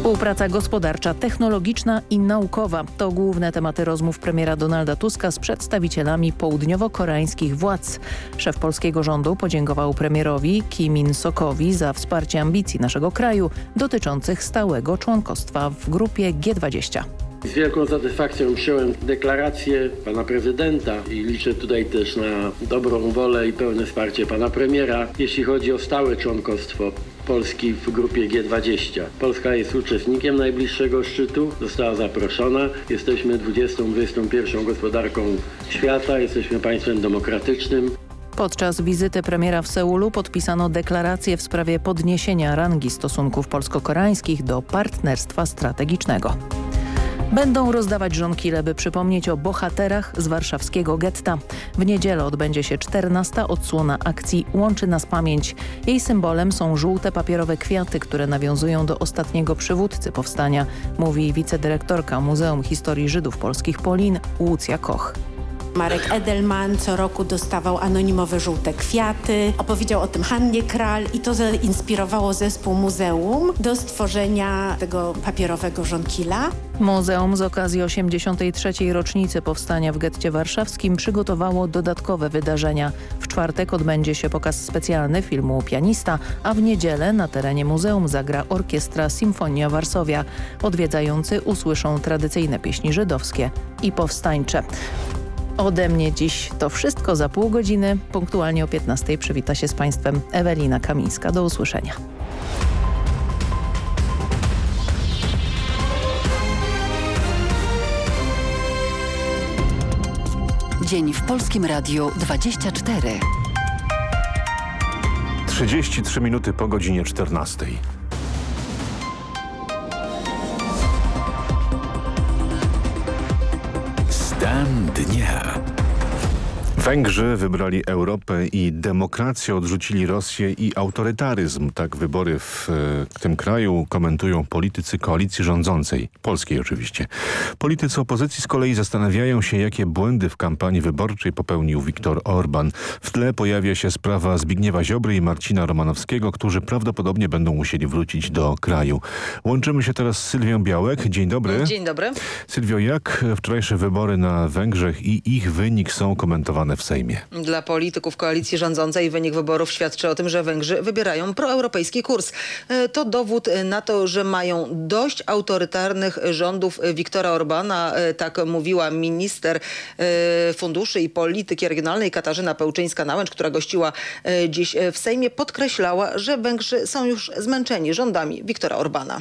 Współpraca gospodarcza, technologiczna i naukowa to główne tematy rozmów premiera Donalda Tuska z przedstawicielami południowo-koreańskich władz. Szef polskiego rządu podziękował premierowi Kim In-sokowi za wsparcie ambicji naszego kraju dotyczących stałego członkostwa w grupie G20. Z wielką satysfakcją przyjąłem deklarację pana prezydenta i liczę tutaj też na dobrą wolę i pełne wsparcie pana premiera, jeśli chodzi o stałe członkostwo Polski w grupie G20. Polska jest uczestnikiem najbliższego szczytu, została zaproszona. Jesteśmy 20-21 gospodarką świata, jesteśmy państwem demokratycznym. Podczas wizyty premiera w Seulu podpisano deklarację w sprawie podniesienia rangi stosunków polsko-koreańskich do partnerstwa strategicznego. Będą rozdawać żonkile, by przypomnieć o bohaterach z warszawskiego getta. W niedzielę odbędzie się 14. odsłona akcji Łączy nas pamięć. Jej symbolem są żółte papierowe kwiaty, które nawiązują do ostatniego przywódcy powstania, mówi wicedyrektorka Muzeum Historii Żydów Polskich Polin Łucja Koch. Marek Edelman co roku dostawał anonimowe żółte kwiaty. Opowiedział o tym Hannie Kral i to zainspirowało zespół muzeum do stworzenia tego papierowego żonkila. Muzeum z okazji 83. rocznicy powstania w getcie warszawskim przygotowało dodatkowe wydarzenia. W czwartek odbędzie się pokaz specjalny filmu Pianista, a w niedzielę na terenie muzeum zagra orkiestra Symfonia Warszawia. Odwiedzający usłyszą tradycyjne pieśni żydowskie i powstańcze. Ode mnie dziś to wszystko za pół godziny. Punktualnie o 15 przywita się z Państwem Ewelina Kamińska. Do usłyszenia. Dzień w Polskim Radiu 24. 33 minuty po godzinie 14. Stan dnia. Węgrzy wybrali Europę i demokrację, odrzucili Rosję i autorytaryzm. Tak wybory w, w tym kraju komentują politycy koalicji rządzącej, polskiej oczywiście. Politycy opozycji z kolei zastanawiają się, jakie błędy w kampanii wyborczej popełnił Viktor Orban. W tle pojawia się sprawa Zbigniewa Ziobry i Marcina Romanowskiego, którzy prawdopodobnie będą musieli wrócić do kraju. Łączymy się teraz z Sylwią Białek. Dzień dobry. Dzień dobry. Sylwio, jak wczorajsze wybory na Węgrzech i ich wynik są komentowane w Sejmie? Dla polityków koalicji rządzącej wynik wyborów świadczy o tym, że Węgrzy wybierają proeuropejski kurs. E, to dowód na to, że mają dość autorytarnych rządów Viktora Orbana. E, tak mówiła minister e, funduszy i polityki regionalnej Katarzyna Pełczyńska-Nałęcz, która gościła dziś w Sejmie. Podkreślała, że Węgrzy są już zmęczeni rządami Viktora Orbana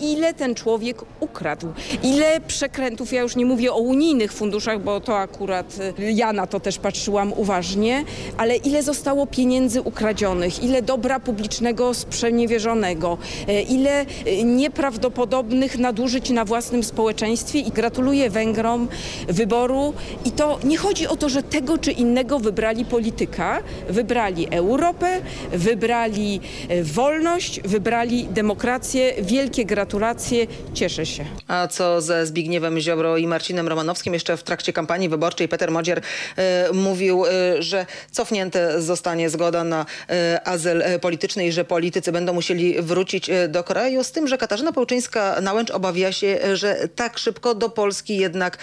ile ten człowiek ukradł, ile przekrętów, ja już nie mówię o unijnych funduszach, bo to akurat y, ja na to też patrzyłam uważnie, ale ile zostało pieniędzy ukradzionych, ile dobra publicznego sprzeniewierzonego, y, ile y, nieprawdopodobnych nadużyć na własnym społeczeństwie. I gratuluję Węgrom wyboru. I to nie chodzi o to, że tego czy innego wybrali polityka, wybrali Europę, wybrali wolność, wybrali demokrację, wielkie gratulacje gratulacje, cieszę się. A co ze Zbigniewem Ziobro i Marcinem Romanowskim? Jeszcze w trakcie kampanii wyborczej Peter Modzier e, mówił, e, że cofnięte zostanie zgoda na e, azyl polityczny i że politycy będą musieli wrócić do kraju. Z tym, że Katarzyna Pełczyńska-Nałęcz obawia się, że tak szybko do Polski jednak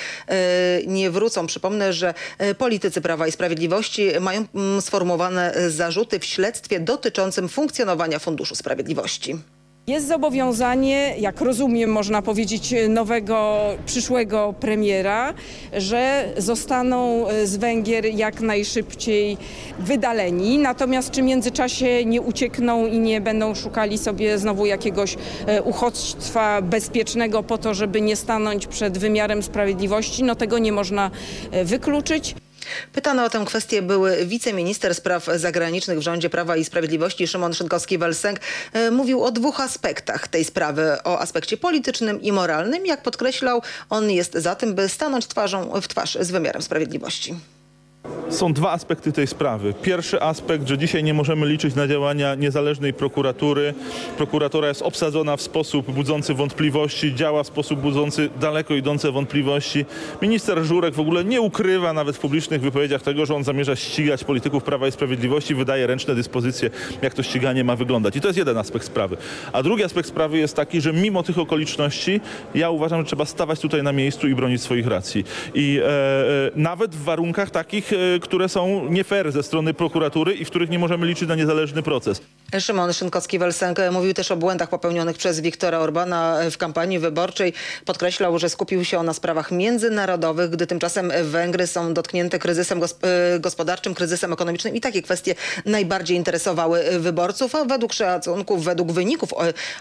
nie wrócą. Przypomnę, że politycy Prawa i Sprawiedliwości mają mm, sformułowane zarzuty w śledztwie dotyczącym funkcjonowania Funduszu Sprawiedliwości. Jest zobowiązanie, jak rozumiem, można powiedzieć, nowego, przyszłego premiera, że zostaną e, z Węgier jak najszybciej wydaleni. Natomiast czy w międzyczasie nie uciekną i nie będą szukali sobie znowu jakiegoś e, uchodźstwa bezpiecznego po to, żeby nie stanąć przed wymiarem sprawiedliwości, no tego nie można e, wykluczyć. Pytany o tę kwestię były wiceminister spraw zagranicznych w rządzie Prawa i Sprawiedliwości Szymon Szynkowski-Welsenk. Mówił o dwóch aspektach tej sprawy. O aspekcie politycznym i moralnym. Jak podkreślał, on jest za tym, by stanąć twarzą w twarz z wymiarem sprawiedliwości. Są dwa aspekty tej sprawy. Pierwszy aspekt, że dzisiaj nie możemy liczyć na działania niezależnej prokuratury. Prokuratura jest obsadzona w sposób budzący wątpliwości, działa w sposób budzący daleko idące wątpliwości. Minister Żurek w ogóle nie ukrywa nawet w publicznych wypowiedziach tego, że on zamierza ścigać polityków Prawa i Sprawiedliwości, wydaje ręczne dyspozycje, jak to ściganie ma wyglądać. I to jest jeden aspekt sprawy. A drugi aspekt sprawy jest taki, że mimo tych okoliczności ja uważam, że trzeba stawać tutaj na miejscu i bronić swoich racji. I e, e, nawet w warunkach takich, które są nie fair ze strony prokuratury i w których nie możemy liczyć na niezależny proces. Szymon Szynkowski-Welsenk mówił też o błędach popełnionych przez Wiktora Orbana w kampanii wyborczej. Podkreślał, że skupił się na sprawach międzynarodowych, gdy tymczasem Węgry są dotknięte kryzysem e, gospodarczym, kryzysem ekonomicznym i takie kwestie najbardziej interesowały wyborców, a według szacunków, według wyników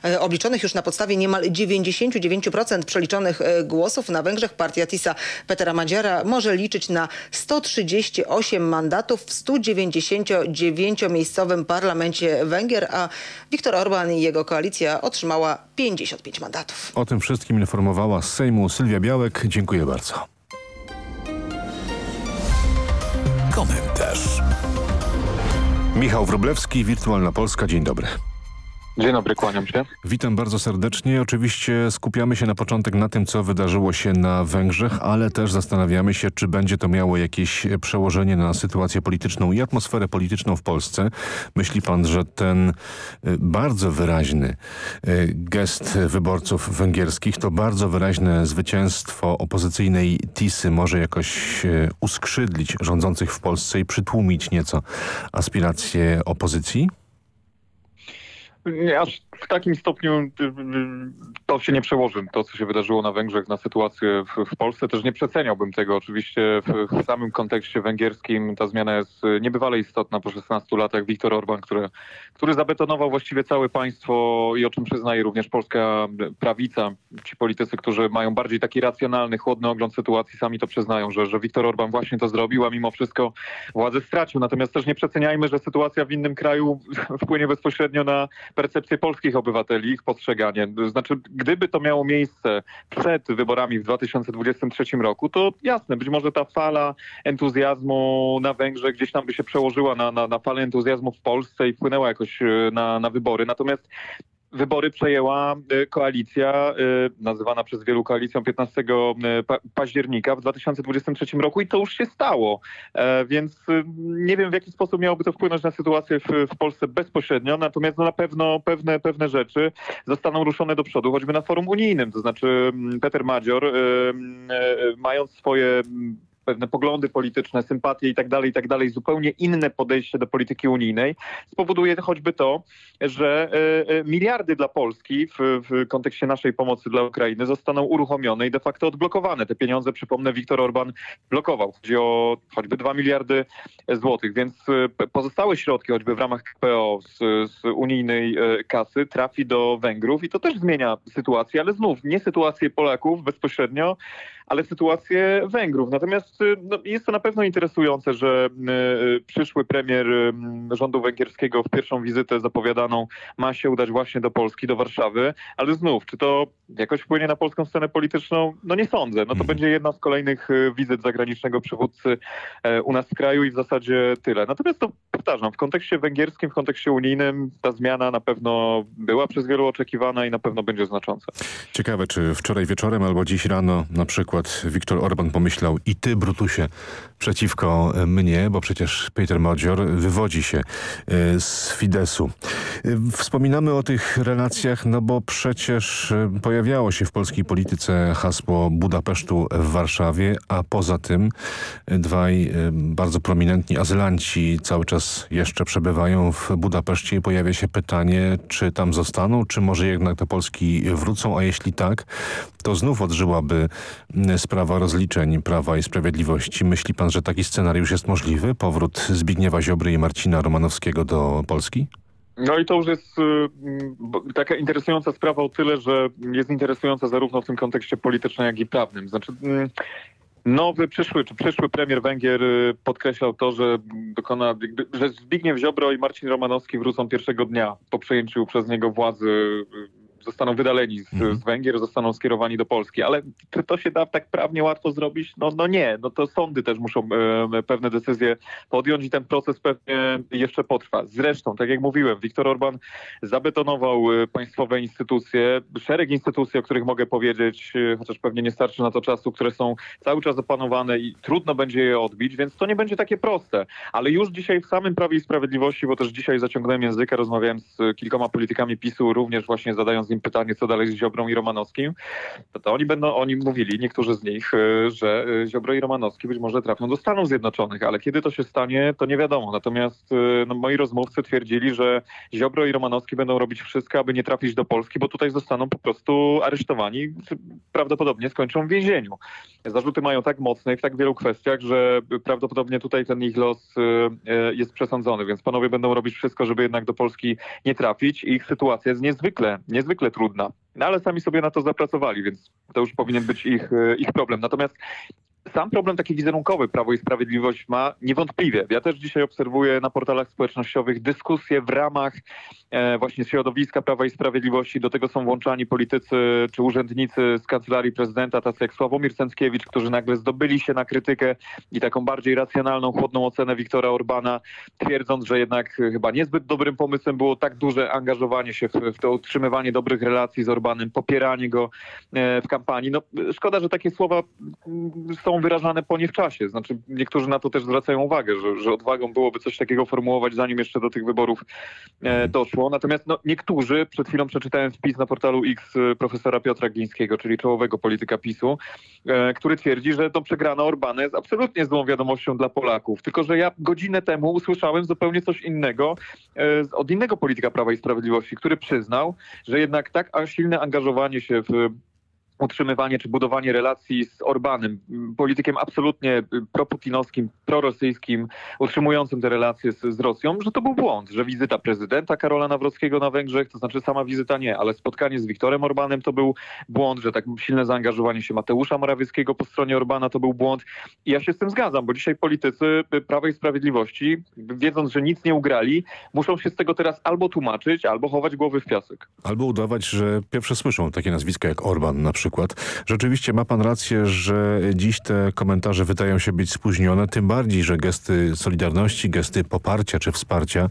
e, obliczonych już na podstawie niemal 99% przeliczonych e, głosów na Węgrzech partia TISA Petera Madziara może liczyć na 138 mandatów w 199-miejscowym parlamencie Węgier. Węgier, a Viktor Orban i jego koalicja otrzymała 55 mandatów. O tym wszystkim informowała z Sejmu Sylwia Białek. Dziękuję bardzo. Komentarz. Michał Wroblewski, Wirtualna Polska. Dzień dobry. Dzień dobry, kłaniam się. Witam bardzo serdecznie. Oczywiście skupiamy się na początek na tym, co wydarzyło się na Węgrzech, ale też zastanawiamy się, czy będzie to miało jakieś przełożenie na sytuację polityczną i atmosferę polityczną w Polsce. Myśli pan, że ten y, bardzo wyraźny y, gest wyborców węgierskich, to bardzo wyraźne zwycięstwo opozycyjnej TISy może jakoś y, uskrzydlić rządzących w Polsce i przytłumić nieco aspiracje opozycji? Aż w takim stopniu y, y, to się nie przełoży, to co się wydarzyło na Węgrzech, na sytuację w, w Polsce. Też nie przeceniałbym tego. Oczywiście w, w, samym kontekście węgierskim ta zmiana jest y, niebywale istotna po 16 latach. Viktor Orban, który, który zabetonował właściwie całe państwo i o czym przyznaje również polska prawica. Ci politycy, którzy mają bardziej taki racjonalny, chłodny ogląd sytuacji, sami to przyznają, że, że Viktor Orban właśnie to zrobił, a mimo wszystko władzę stracił. Natomiast też nie przeceniajmy, że sytuacja w innym kraju [laughs] wpłynie bezpośrednio na percepcję polskich obywateli, ich postrzeganie. Znaczy, gdyby to miało miejsce przed wyborami w 2023 roku, to jasne, być może ta fala entuzjazmu na Węgrzech gdzieś tam by się przełożyła na, na, na falę entuzjazmu w Polsce i wpłynęła jakoś e, na, na wybory. Natomiast wybory przejęła y, koalicja, y, nazywana przez wielu koalicją 15 y, października w 2023 roku i to już się stało. E, więc nie wiem w jaki sposób miałoby to wpłynąć na sytuację w, w Polsce bezpośrednio, natomiast no na pewno pewne, pewne rzeczy zostaną ruszone do przodu, choćby na forum unijnym. To znaczy mm, Peter Madzior, mając swoje pewne poglądy polityczne, sympatie i tak dalej, i tak zupełnie inne podejście do polityki unijnej, spowoduje choćby to, że e, e, miliardy dla Polski w, w kontekście naszej pomocy dla Ukrainy zostaną uruchomione i de facto odblokowane. Te pieniądze, przypomnę, Viktor Orban blokował. Chodzi o choćby 2 miliardy złotych, więc e, pozostałe środki, choćby w ramach KPO z, z unijnej kasy, trafi do Węgrów i to też zmienia sytuację, ale znów nie sytuację Polaków bezpośrednio, ale sytuację Węgrów. Natomiast y, no, jest to na pewno interesujące, że y, przyszły premier y, rządu węgierskiego w pierwszą wizytę zapowiadaną ma się udać właśnie do Polski, do Warszawy, ale znów, czy to jakoś wpłynie na polską scenę polityczną? No nie sądzę. No to mhm. będzie jedna z kolejnych wizyt zagranicznego przywódcy e, u nas w kraju i w zasadzie tyle. Natomiast to powtarzam, w kontekście węgierskim, w kontekście unijnym ta zmiana na pewno była przez wielu oczekiwana i na pewno będzie znacząca. Ciekawe, czy wczoraj wieczorem albo dziś rano na przykład przykład Viktor Orban pomyślał i ty, Brutusie, przeciwko mnie, bo przecież Peter Modzior wywodzi się e, z Fidesu. E, wspominamy o tych relacjach, no bo przecież e, pojawiało się w polskiej polityce hasło Budapesztu w Warszawie, a poza tym dwaj bardzo prominentni azylanci cały czas jeszcze przebywają w Budapeszcie i pojawia się pytanie, czy tam zostaną, czy może jednak do Polski wrócą, a jeśli tak, to znów odżyłaby sprawa rozliczeń Prawa i Sprawiedliwości. Myśli pan, że taki scenariusz jest możliwy? Powrót Zbigniewa Ziobry i Marcina Romanowskiego do Polski? No i to już jest y, taka interesująca sprawa o tyle, że jest interesująca zarówno w tym kontekście politycznym, jak i prawnym. Znaczy, y, nowy, przyszły, czy przyszły premier Węgier y, podkreślał to, że dokona, że Zbigniew Ziobro i Marcin Romanowski wrócą pierwszego dnia po przejęciu przez niego władzy zostaną wydaleni z, mhm. z Węgier, zostaną skierowani do Polski. Ale czy to się da tak prawnie łatwo zrobić? No, no nie. No to sądy też muszą e, pewne decyzje podjąć i ten proces pewnie jeszcze potrwa. Zresztą, tak jak mówiłem, Viktor Orban zabetonował e, państwowe instytucje, szereg instytucji, o których mogę powiedzieć, e, chociaż pewnie nie starczy na to czasu, które są cały czas opanowane i trudno będzie je odbić, więc to nie będzie takie proste. Ale już dzisiaj w samym Prawie i Sprawiedliwości, bo też dzisiaj zaciągnąłem języka, rozmawiałem z kilkoma politykami PiSu, również właśnie zadając im pytanie, co dalej z Ziobrą i Romanowskim, to, to oni będą, oni mówili, niektórzy z nich, y, że y, Ziobro i Romanowski być może trafią do Stanów Zjednoczonych, ale kiedy to się stanie, to nie wiadomo. Natomiast y, no, moi rozmówcy twierdzili, że Ziobro i Romanowski będą robić wszystko, aby nie trafić do Polski, bo tutaj zostaną po prostu aresztowani, prawdopodobnie skończą w więzieniu. Zarzuty mają tak mocne w tak wielu kwestiach, że prawdopodobnie tutaj ten ich los jest przesądzony, więc panowie będą robić wszystko, żeby jednak do Polski nie trafić. Ich sytuacja jest niezwykle, niezwykle niezwykle trudna. No ale sami sobie na to zapracowali, więc to już powinien być ich, e, ich problem. Natomiast sam problem taki wizerunkowy Prawo i Sprawiedliwość ma niewątpliwie. Ja też dzisiaj obserwuję na portalach społecznościowych dyskusje w ramach e, właśnie środowiska Prawa i Sprawiedliwości. Do tego są włączani politycy czy urzędnicy z Kancelarii Prezydenta, tacy jak Sławomir Cęckiewicz, którzy nagle zdobyli się na krytykę i taką bardziej racjonalną, chłodną ocenę Wiktora Orbana, twierdząc, że jednak chyba niezbyt dobrym pomysłem było tak duże angażowanie się w, w to utrzymywanie dobrych relacji z Orbanem, popieranie go e, w kampanii. No, szkoda, że takie słowa mm, są wyrażane po nie w czasie. Znaczy niektórzy na to też zwracają uwagę, że, że odwagą byłoby coś takiego formułować, zanim jeszcze do tych wyborów e, doszło. Natomiast no, niektórzy, przed chwilą przeczytałem wpis na portalu X e, profesora Piotra Glińskiego, czyli czołowego polityka PiSu, e, który twierdzi, że to przegrana Orbana jest absolutnie złą wiadomością dla Polaków. Tylko, że ja godzinę temu usłyszałem zupełnie coś innego e, od innego polityka Prawa i Sprawiedliwości, który przyznał, że jednak tak silne angażowanie się w utrzymywanie czy budowanie relacji z Orbanem, politykiem absolutnie proputinowskim, prorosyjskim, utrzymującym te relacje z, z, Rosją, że to był błąd, że wizyta prezydenta Karola Nawrockiego na Węgrzech, to znaczy sama wizyta nie, ale spotkanie z Wiktorem Orbanem to był błąd, że tak silne zaangażowanie się Mateusza Morawieckiego po stronie Orbana to był błąd. I ja się z tym zgadzam, bo dzisiaj politycy Prawa i Sprawiedliwości, wiedząc, że nic nie ugrali, muszą się z tego teraz albo tłumaczyć, albo chować głowy w piasek. Albo udawać, że pierwsze słyszą takie nazwiska jak Orban na przykład. Rzeczywiście ma pan rację, że dziś te komentarze wydają się być spóźnione, tym bardziej, że gesty solidarności, gesty poparcia czy wsparcia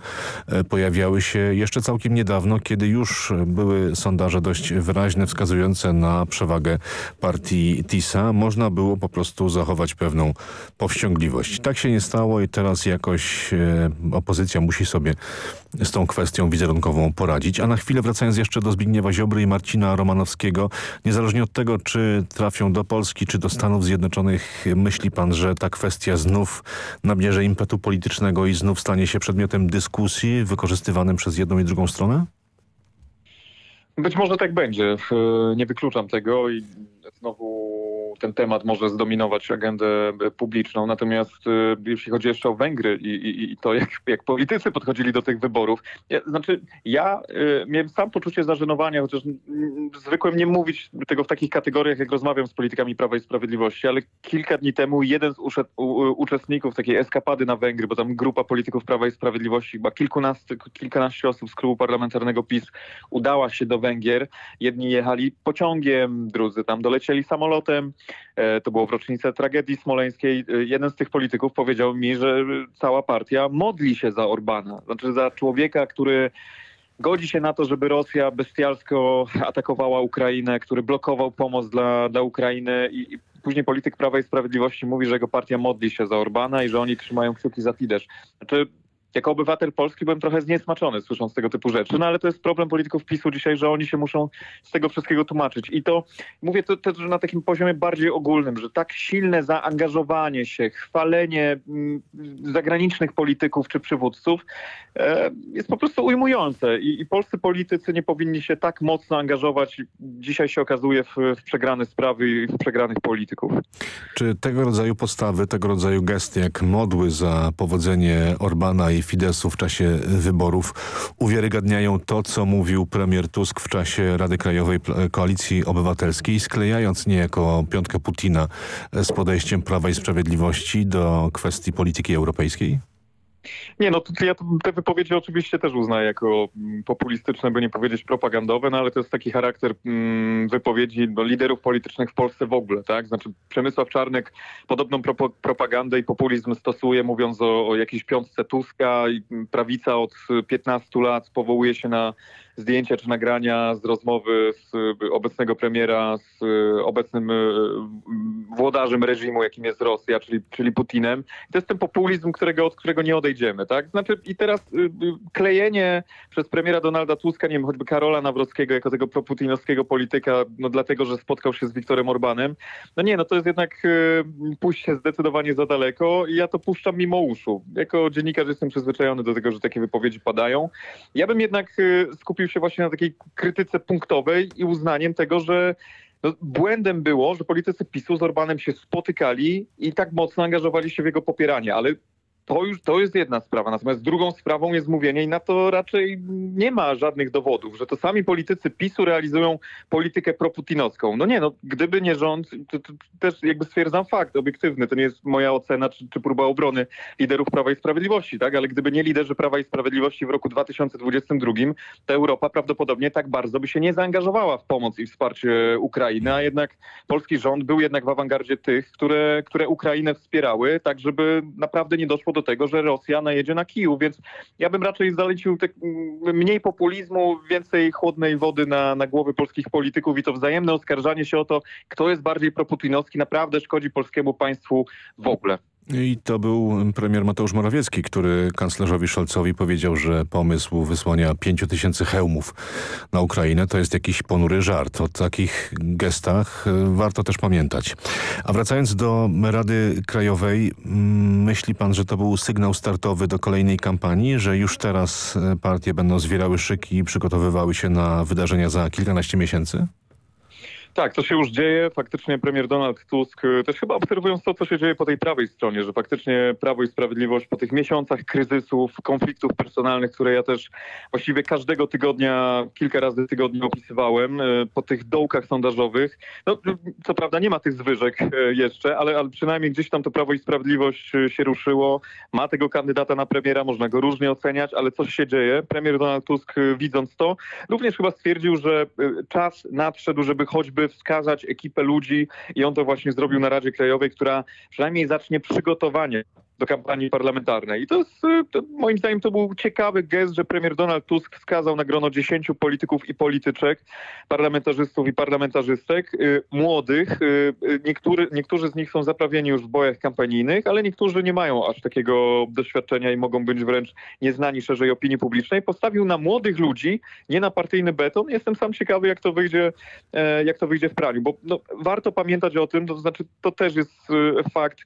e, pojawiały się jeszcze całkiem niedawno, kiedy już były sondaże dość wyraźne, wskazujące na przewagę partii TISA. Można było po prostu zachować pewną powściągliwość. Tak się nie stało i teraz jakoś e, opozycja musi sobie z tą kwestią wizerunkową poradzić. A na chwilę wracając jeszcze do Zbigniewa Ziobry i Marcina Romanowskiego, niezależnie od tego, czy trafią do Polski, czy do Stanów Zjednoczonych, myśli pan, że ta kwestia znów nabierze impetu politycznego i znów stanie się przedmiotem dyskusji wykorzystywanym przez jedną i drugą stronę? Być może tak będzie. Nie wykluczam tego i znowu ten temat może zdominować agendę publiczną. Natomiast y, jeśli chodzi jeszcze o Węgry i, i, i to, jak, jak, politycy podchodzili do tych wyborów, ja, znaczy ja y, miałem sam poczucie zażenowania, chociaż zwykłem nie mówić tego w takich kategoriach, jak rozmawiam z politykami Prawa i Sprawiedliwości, ale kilka dni temu jeden z usze, u, uczestników takiej eskapady na Węgry, bo tam grupa polityków Prawa i Sprawiedliwości, chyba kilkunastu, kilkanaście osób z klubu parlamentarnego PiS udała się do Węgier. Jedni jechali pociągiem, drudzy tam dolecieli samolotem. E, to było w rocznicę tragedii smoleńskiej. E, jeden z tych polityków powiedział mi, że cała partia modli się za Orbana. Znaczy za człowieka, który godzi się na to, żeby Rosja bestialsko atakowała Ukrainę, który blokował pomoc dla, dla Ukrainy i, i później polityk Prawa i Sprawiedliwości mówi, że jego partia modli się za Orbana i że oni trzymają kciuki za Fidesz. Znaczy, jako obywatel Polski byłem trochę zniesmaczony słysząc tego typu rzeczy, no ale to jest problem polityków PiSu dzisiaj, że oni się muszą z tego wszystkiego tłumaczyć. I to mówię to też na takim poziomie bardziej ogólnym, że tak silne zaangażowanie się, chwalenie mm, zagranicznych polityków czy przywódców e, jest po prostu ujmujące I, i polscy politycy nie powinni się tak mocno angażować. Dzisiaj się okazuje w, w przegrane sprawy i w przegranych polityków. Czy tego rodzaju postawy, tego rodzaju gesty jak modły za powodzenie Orbana i Fidesu w czasie wyborów uwiarygadniają to, co mówił premier Tusk w czasie Rady Krajowej Koalicji Obywatelskiej, sklejając niejako piątkę Putina z podejściem Prawa i Sprawiedliwości do kwestii polityki europejskiej? Nie, no to ja te wypowiedzi oczywiście też uznaję jako mm, populistyczne, by nie powiedzieć propagandowe, no ale to jest taki charakter mm, wypowiedzi no, liderów politycznych w Polsce w ogóle, tak? Znaczy Przemysław Czarnek podobną pro propagandę i populizm stosuje, mówiąc o, o jakiejś piątce Tuska i prawica od 15 lat powołuje się na zdjęcia czy nagrania z rozmowy z obecnego premiera z obecnym e, włodarzem reżimu, jakim jest Rosja, czyli, czyli Putinem. I to jest ten populizm, którego, od którego nie odejdziemy. Tak? Znaczy, I teraz y, y, klejenie przez premiera Donalda Tuska, nie wiem, choćby Karola Nawrockiego jako tego proputinowskiego polityka, no dlatego, że spotkał się z Wiktorem Orbanem, no nie, no to jest jednak y, pójście zdecydowanie za daleko i ja to puszczam mimo uszu. Jako dziennikarz jestem przyzwyczajony do tego, że takie wypowiedzi padają. Ja bym jednak skupił skupił się właśnie na takiej krytyce punktowej i uznaniem tego, że no, błędem było, że politycy PiSu z Orbanem się spotykali i tak mocno angażowali się w jego popieranie, ale to już to jest jedna sprawa. Natomiast drugą sprawą jest mówienie i na to raczej nie ma żadnych dowodów, że to sami politycy PiSu realizują politykę proputinowską. No nie, no gdyby nie rząd, to, to też jakby stwierdzam fakt obiektywny, to nie jest moja ocena czy, czy próba obrony liderów Prawa i Sprawiedliwości, tak? Ale gdyby nie liderzy Prawa i Sprawiedliwości w roku 2022, to Europa prawdopodobnie tak bardzo by się nie zaangażowała w pomoc i wsparcie Ukrainy, a jednak polski rząd był jednak w awangardzie tych, które, które Ukrainę wspierały, tak żeby naprawdę nie doszło do tego, że Rosja najedzie na Kijów, więc ja bym raczej zalecił te, mm, mniej populizmu, więcej chłodnej wody na, na głowy polskich polityków i to wzajemne oskarżanie się o to, kto jest bardziej proputinowski, naprawdę szkodzi polskiemu państwu w ogóle. I to był premier Mateusz Morawiecki, który kanclerzowi Scholzowi powiedział, że pomysł wysłania pięciu tysięcy hełmów na Ukrainę to jest jakiś ponury żart. O takich gestach e, warto też pamiętać. A wracając do Rady Krajowej, mm, myśli pan, że to był sygnał startowy do kolejnej kampanii, że już teraz e, partie będą zwierały szyki i przygotowywały się na wydarzenia za kilkanaście miesięcy? Tak, to się już dzieje. Faktycznie premier Donald Tusk, y, też chyba obserwując to, co się dzieje po tej prawej stronie, że faktycznie Prawo i Sprawiedliwość po tych miesiącach kryzysów, konfliktów personalnych, które ja też właściwie każdego tygodnia, kilka razy w tygodniu opisywałem, y, po tych dołkach sondażowych, no co prawda nie ma tych zwyżek y, jeszcze, ale, ale przynajmniej gdzieś tam to Prawo i Sprawiedliwość się ruszyło, ma tego kandydata na premiera, można go różnie oceniać, ale coś się dzieje. Premier Donald Tusk widząc to, również chyba stwierdził, że czas nadszedł, żeby choćby wskazać ekipę ludzi i on to właśnie zrobił na Radzie Krajowej, która przynajmniej zacznie przygotowanie do kampanii parlamentarnej. I to jest, y, to moim zdaniem to był ciekawy gest, że premier Donald Tusk wskazał na grono dziesięciu polityków i polityczek, parlamentarzystów i parlamentarzystek, y, młodych. Y, niektóry, niektórzy z nich są zaprawieni już w bojach kampanijnych, ale niektórzy nie mają aż takiego doświadczenia i mogą być wręcz nieznani szerzej opinii publicznej. Postawił na młodych ludzi, nie na partyjny beton. Jestem sam ciekawy, jak to wyjdzie, e, jak to wyjdzie w praniu, bo no, warto pamiętać o tym, to znaczy to też jest fakt,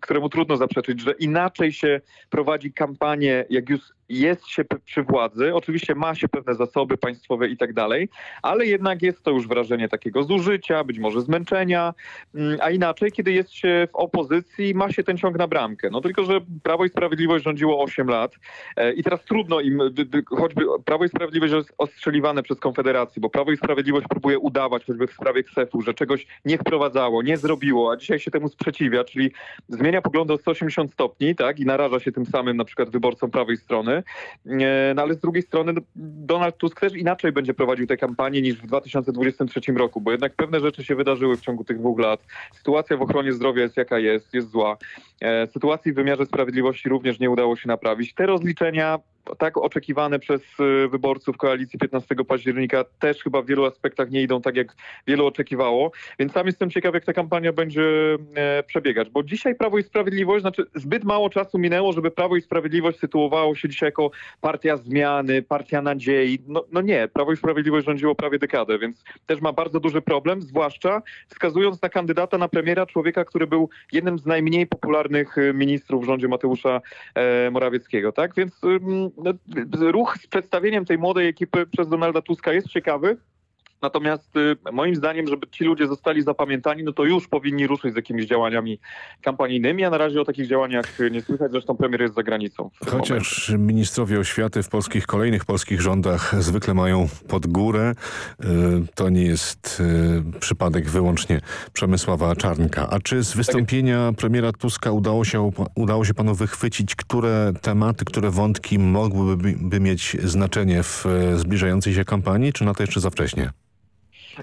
któremu trudno zaprzeczyć, że że inaczej się prowadzi kampanię, jak już jest się przy władzy, oczywiście ma się pewne zasoby państwowe i tak dalej, ale jednak jest to już wrażenie takiego zużycia, być może zmęczenia, mm, a inaczej, kiedy jest się w opozycji, ma się ten ciąg na bramkę. No tylko, że Prawo i Sprawiedliwość rządziło 8 lat e, i teraz trudno im, choćby Prawo i Sprawiedliwość jest ostrzeliwane przez Konfederację, bo Prawo i Sprawiedliwość próbuje udawać, choćby w sprawie ksefu, że czegoś nie wprowadzało, nie zrobiło, a dzisiaj się temu sprzeciwia, czyli zmienia poglądy o 180 stopni, tak, i naraża się tym samym na przykład wyborcom prawej strony. E, no ale z drugiej strony no, Donald Tusk też inaczej będzie prowadził tę kampanię niż w 2023 roku, bo jednak pewne rzeczy się wydarzyły w ciągu tych dwóch lat. Sytuacja w ochronie zdrowia jest jaka jest, jest zła. E, sytuacji w wymiarze sprawiedliwości również nie udało się naprawić. Te rozliczenia tak oczekiwane przez y, wyborców koalicji 15 października też chyba w wielu aspektach nie idą tak, jak wielu oczekiwało. Więc sam jestem ciekaw, jak ta kampania będzie e, przebiegać, bo dzisiaj Prawo i Sprawiedliwość, znaczy zbyt mało czasu minęło, żeby Prawo i Sprawiedliwość sytuowało się dzisiaj jako partia zmiany, partia nadziei. No, no nie, Prawo i Sprawiedliwość rządziło prawie dekadę, więc też ma bardzo duży problem, zwłaszcza wskazując na kandydata na premiera, człowieka, który był jednym z najmniej popularnych y, ministrów w rządzie Mateusza e, Morawieckiego, tak? Więc no, ruch z przedstawieniem tej młodej ekipy przez Donalda Tuska jest ciekawy. Natomiast y, moim zdaniem, żeby ci ludzie zostali zapamiętani, no to już powinni ruszyć z jakimiś działaniami kampanijnymi, a na razie o takich działaniach nie słychać, zresztą premier jest za granicą. Chociaż momencie. ministrowie oświaty w polskich, kolejnych polskich rządach zwykle mają pod górę, y, to nie jest y, przypadek wyłącznie Przemysława Czarnka. A czy z wystąpienia premiera Tuska udało się, udało się panu wychwycić, które tematy, które wątki mogłyby mieć znaczenie w zbliżającej się kampanii, czy na to jeszcze za wcześnie?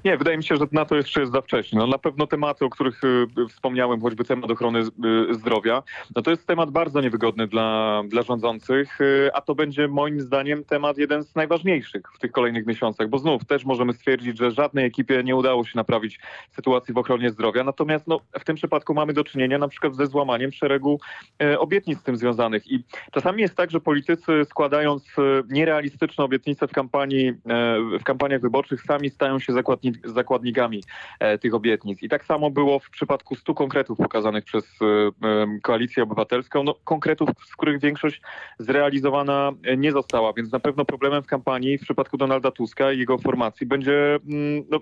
Nie, wydaje mi się, że na to jeszcze jest za wcześnie. No, na pewno tematy, o których y, wspomniałem, choćby temat ochrony y, zdrowia, no to jest temat bardzo niewygodny dla, dla rządzących, y, a to będzie moim zdaniem temat jeden z najważniejszych w tych kolejnych miesiącach, bo znów też możemy stwierdzić, że żadnej ekipie nie udało się naprawić sytuacji w ochronie zdrowia, natomiast no, w tym przypadku mamy do czynienia na przykład ze złamaniem szeregu obietnic z tym związanych i czasami jest tak, że politycy składając nierealistyczne obietnice w kampanii, w kampaniach wyborczych sami stają się zakładnikami zakładnikami e, tych obietnic. I tak samo było w przypadku stu konkretów pokazanych przez e, Koalicję Obywatelską, no, konkretów, z których większość zrealizowana nie została, więc na pewno problemem w kampanii w przypadku Donalda Tuska i jego formacji będzie mm, no,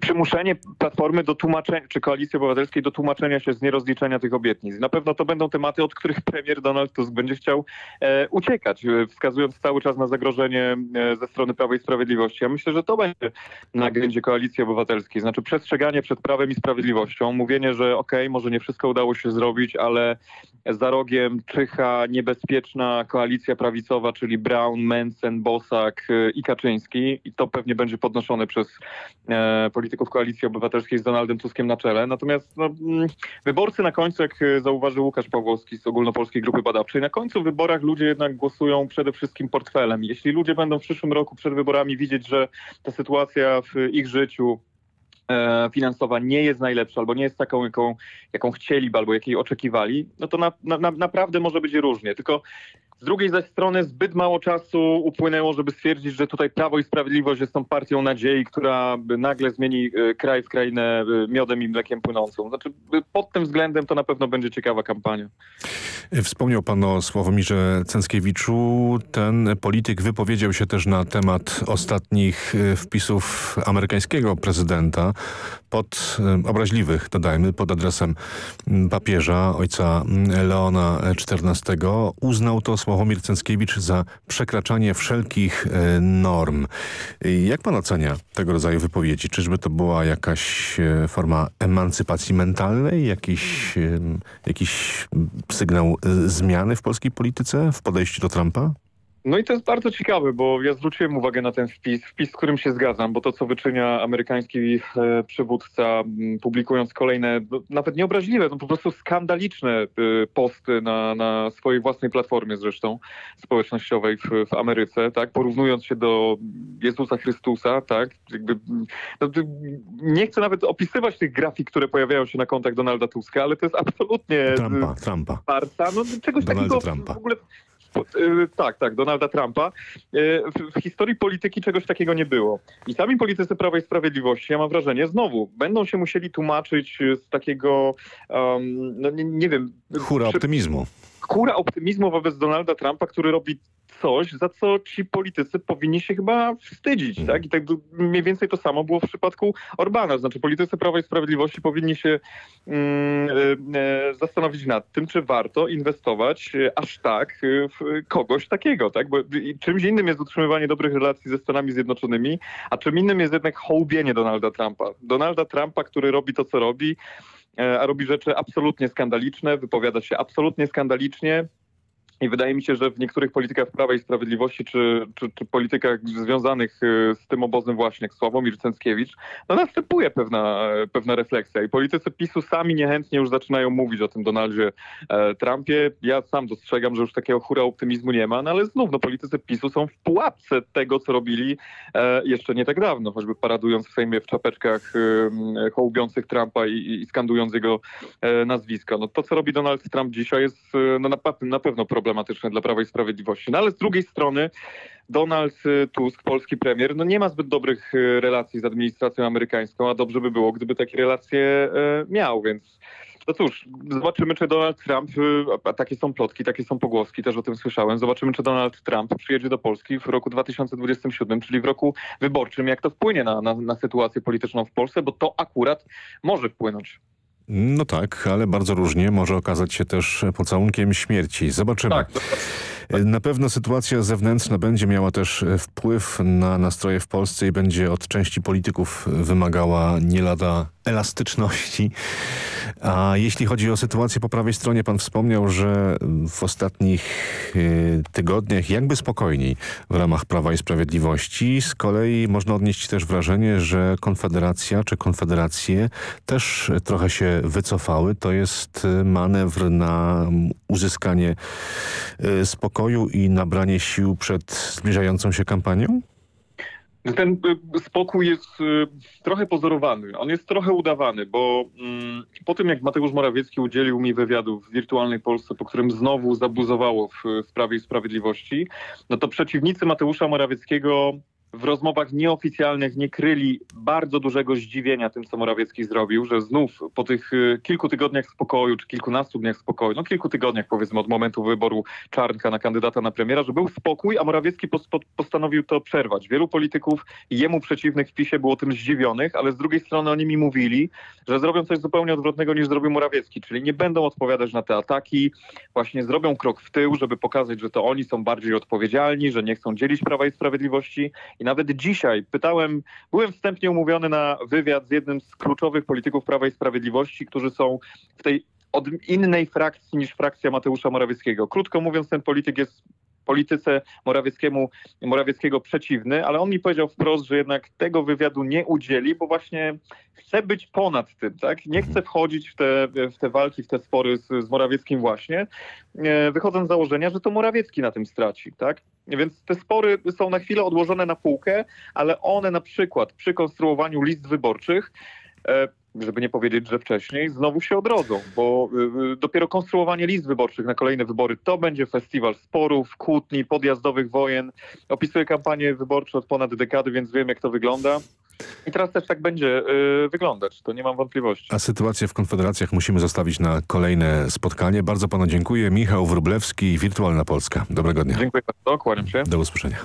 przymuszenie Platformy do tłumaczenia, czy Koalicji Obywatelskiej do tłumaczenia się z nierozliczenia tych obietnic. Na pewno to będą tematy, od których premier Donald Tusk będzie chciał e, uciekać, wskazując cały czas na zagrożenie ze strony Prawa i Sprawiedliwości. Ja myślę, że to będzie na agendzie Koalicji Obywatelskiej. Znaczy przestrzeganie przed prawem i sprawiedliwością, mówienie, że okej, okay, może nie wszystko udało się zrobić, ale za rogiem czyha niebezpieczna koalicja prawicowa, czyli Brown, Mencen, Bosak y, i Kaczyński i to pewnie będzie podnoszone przez e, polityków Koalicji Obywatelskiej z Donaldem Tuskiem na czele. Natomiast no, mm, wyborcy na końcu, jak zauważył Łukasz Pawłowski z Ogólnopolskiej Grupy Badawczej, na końcu w wyborach ludzie jednak głosują przede wszystkim portfelem. Jeśli ludzie będą w przyszłym roku przed wyborami widzieć, że ta sytuacja w ich życiu e, finansowa nie jest najlepsza albo nie jest taką, jaką, jaką chcieliby albo jakiej oczekiwali, no to na, na, naprawdę może być różnie. Tylko Z drugiej zaś strony zbyt mało czasu upłynęło, żeby stwierdzić, że tutaj Prawo i Sprawiedliwość jest tą partią nadziei, która nagle zmieni e, kraj w krainę e, miodem i mlekiem płynącą. Znaczy pod tym względem to na pewno będzie ciekawa kampania. Wspomniał pan o Sławomirze Cęckiewiczu. Ten polityk wypowiedział się też na temat ostatnich e, wpisów amerykańskiego prezydenta pod obraźliwych, dodajmy, pod adresem papieża, ojca Leona XIV. Uznał to Sławomir Cęckiewicz za przekraczanie wszelkich e, norm. Jak pan ocenia tego rodzaju wypowiedzi? Czyżby to była jakaś e, forma emancypacji mentalnej? Jakiś, jakiś sygnał e, zmiany w polskiej polityce, w podejściu do Trumpa? No i to jest bardzo ciekawe, bo ja zwróciłem uwagę na ten wpis, wpis, z którym się zgadzam, bo to, co wyczynia amerykański e, przywódca, publikując kolejne, no, nawet nieobraźliwe, no po prostu skandaliczne e, posty na, na swojej własnej platformie zresztą społecznościowej w, w Ameryce, tak, porównując się do Jezusa Chrystusa, tak, jakby, no, nie chcę nawet opisywać tych grafik, które pojawiają się na kontach Donalda Tuska, ale to jest absolutnie... Trumpa, Trumpa. Farsa, no czegoś Donalda takiego Trumpa. w ogóle tak, tak, Donalda Trumpa. Y, w, historii polityki czegoś takiego nie było. I sami politycy Prawa i Sprawiedliwości, ja mam wrażenie, znowu będą się musieli tłumaczyć z takiego, um, no nie, nie wiem... Hura optymizmu. Hura optymizmu wobec Donalda Trumpa, który robi coś, za co ci politycy powinni się chyba wstydzić, mhm. tak? I tak mniej więcej to samo było w przypadku Orbana. Znaczy politycy Prawa i Sprawiedliwości powinni się mm, e, e zastanowić nad tym, czy warto inwestować e, aż tak w kogoś takiego, tak? Bo czymś innym jest utrzymywanie dobrych relacji ze Stanami Zjednoczonymi, a czym innym jest jednak hołbienie Donalda Trumpa. Donalda Trumpa, który robi to, co robi, a robi rzeczy absolutnie skandaliczne, wypowiada się absolutnie skandalicznie, i wydaje mi się, że w niektórych politykach Prawa i Sprawiedliwości, czy, czy, czy politykach związanych y, z tym obozem właśnie, jak Sławomir Cęckiewicz, no następuje pewna, pewna refleksja. I politycy PiSu sami niechętnie już zaczynają mówić o tym Donaldzie e, Trumpie. Ja sam dostrzegam, że już takiego hura optymizmu nie ma, no ale znów no, politycy PiSu są w pułapce tego, co robili e, jeszcze nie tak dawno, choćby paradując w Sejmie w czapeczkach e, hołubiących Trumpa i, i skandując jego e, nazwisko. No to, co robi Donald Trump dzisiaj jest e, no, na, na pewno problem problematyczne dla Prawa i Sprawiedliwości. No ale z drugiej strony Donald y, Tusk, polski premier, no nie ma zbyt dobrych y, relacji z administracją amerykańską, a dobrze by było, gdyby takie relacje y, miał, więc no cóż, zobaczymy, czy Donald Trump, a takie są plotki, takie są pogłoski, też o tym słyszałem, zobaczymy, czy Donald Trump przyjedzie do Polski w roku 2027, czyli w roku wyborczym, jak to wpłynie na, na, na sytuację polityczną w Polsce, bo to akurat może wpłynąć. No tak, ale bardzo różnie. Może okazać się też pocałunkiem śmierci. Zobaczymy. Tak, na pewno sytuacja zewnętrzna będzie miała też wpływ na nastroje w Polsce i będzie od części polityków wymagała nie lada elastyczności. A jeśli chodzi o sytuację po prawej stronie, pan wspomniał, że w ostatnich y, tygodniach jakby spokojniej w ramach Prawa i Sprawiedliwości. Z kolei można odnieść też wrażenie, że Konfederacja czy Konfederacje też trochę się wycofały. To jest manewr na uzyskanie y, spokoju i nabranie sił przed zbliżającą się kampanią? Ten y, spokój jest y, trochę pozorowany, on jest trochę udawany, bo mm, po tym jak Mateusz Morawiecki udzielił mi wywiadu w wirtualnej Polsce, po którym znowu zabuzowało w, w Prawie i Sprawiedliwości, no to przeciwnicy Mateusza Morawieckiego w rozmowach nieoficjalnych nie kryli bardzo dużego zdziwienia tym, co Morawiecki zrobił, że znów po tych y, kilku tygodniach spokoju, czy kilkunastu dniach spokoju, no kilku tygodniach powiedzmy od momentu wyboru Czarnka na kandydata na premiera, że był spokój, a Morawiecki postanowił to przerwać. Wielu polityków jemu przeciwnych w PiSie było tym zdziwionych, ale z drugiej strony oni mi mówili, że zrobią coś zupełnie odwrotnego niż zrobił Morawiecki, czyli nie będą odpowiadać na te ataki, właśnie zrobią krok w tył, żeby pokazać, że to oni są bardziej odpowiedzialni, że nie chcą dzielić Prawa i Sprawiedliwości i nawet dzisiaj pytałem, byłem wstępnie umówiony na wywiad z jednym z kluczowych polityków Prawa i Sprawiedliwości, którzy są w tej od innej frakcji niż frakcja Mateusza Morawieckiego. Krótko mówiąc, ten polityk jest polityce Morawieckiemu, Morawieckiego przeciwny, ale on mi powiedział wprost, że jednak tego wywiadu nie udzieli, bo właśnie chce być ponad tym, tak? Nie chce wchodzić w te, w te walki, w te spory z, z Morawieckim właśnie, e, wychodząc z założenia, że to Morawiecki na tym straci, tak? Więc te spory są na chwilę odłożone na półkę, ale one na przykład przy konstruowaniu list wyborczych e, żeby nie powiedzieć, że wcześniej, znowu się odrodzą, bo y, y, dopiero konstruowanie list wyborczych na kolejne wybory to będzie festiwal sporów, kłótni, podjazdowych wojen. Opisuję kampanię wyborczą od ponad dekady, więc wiem jak to wygląda. I teraz też tak będzie y, wyglądać, to nie mam wątpliwości. A sytuację w konfederacjach musimy zostawić na kolejne spotkanie. Bardzo panu dziękuję. Michał Wróblewski, Wirtualna Polska. Dobrego dnia. Dziękuję bardzo, kłaniam się. Do usłyszenia.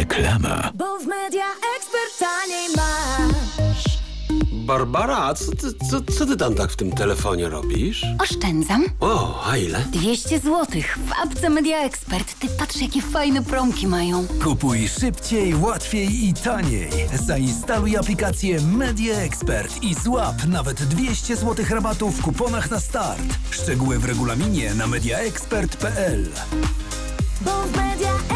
Reklama. Bo w media ekspert taniej masz. Barbara, co ty, co, co ty tam tak w tym telefonie robisz? Oszczędzam. O, a ile? 200 zł w apce Media Expert. Ty patrz, jakie fajne promki mają. Kupuj szybciej, łatwiej i taniej. Zainstaluj aplikację Media Expert i złap nawet 200 zł rabatu w kuponach na start. Szczegóły w regulaminie na mediaexpert.pl. Bo w media ekspert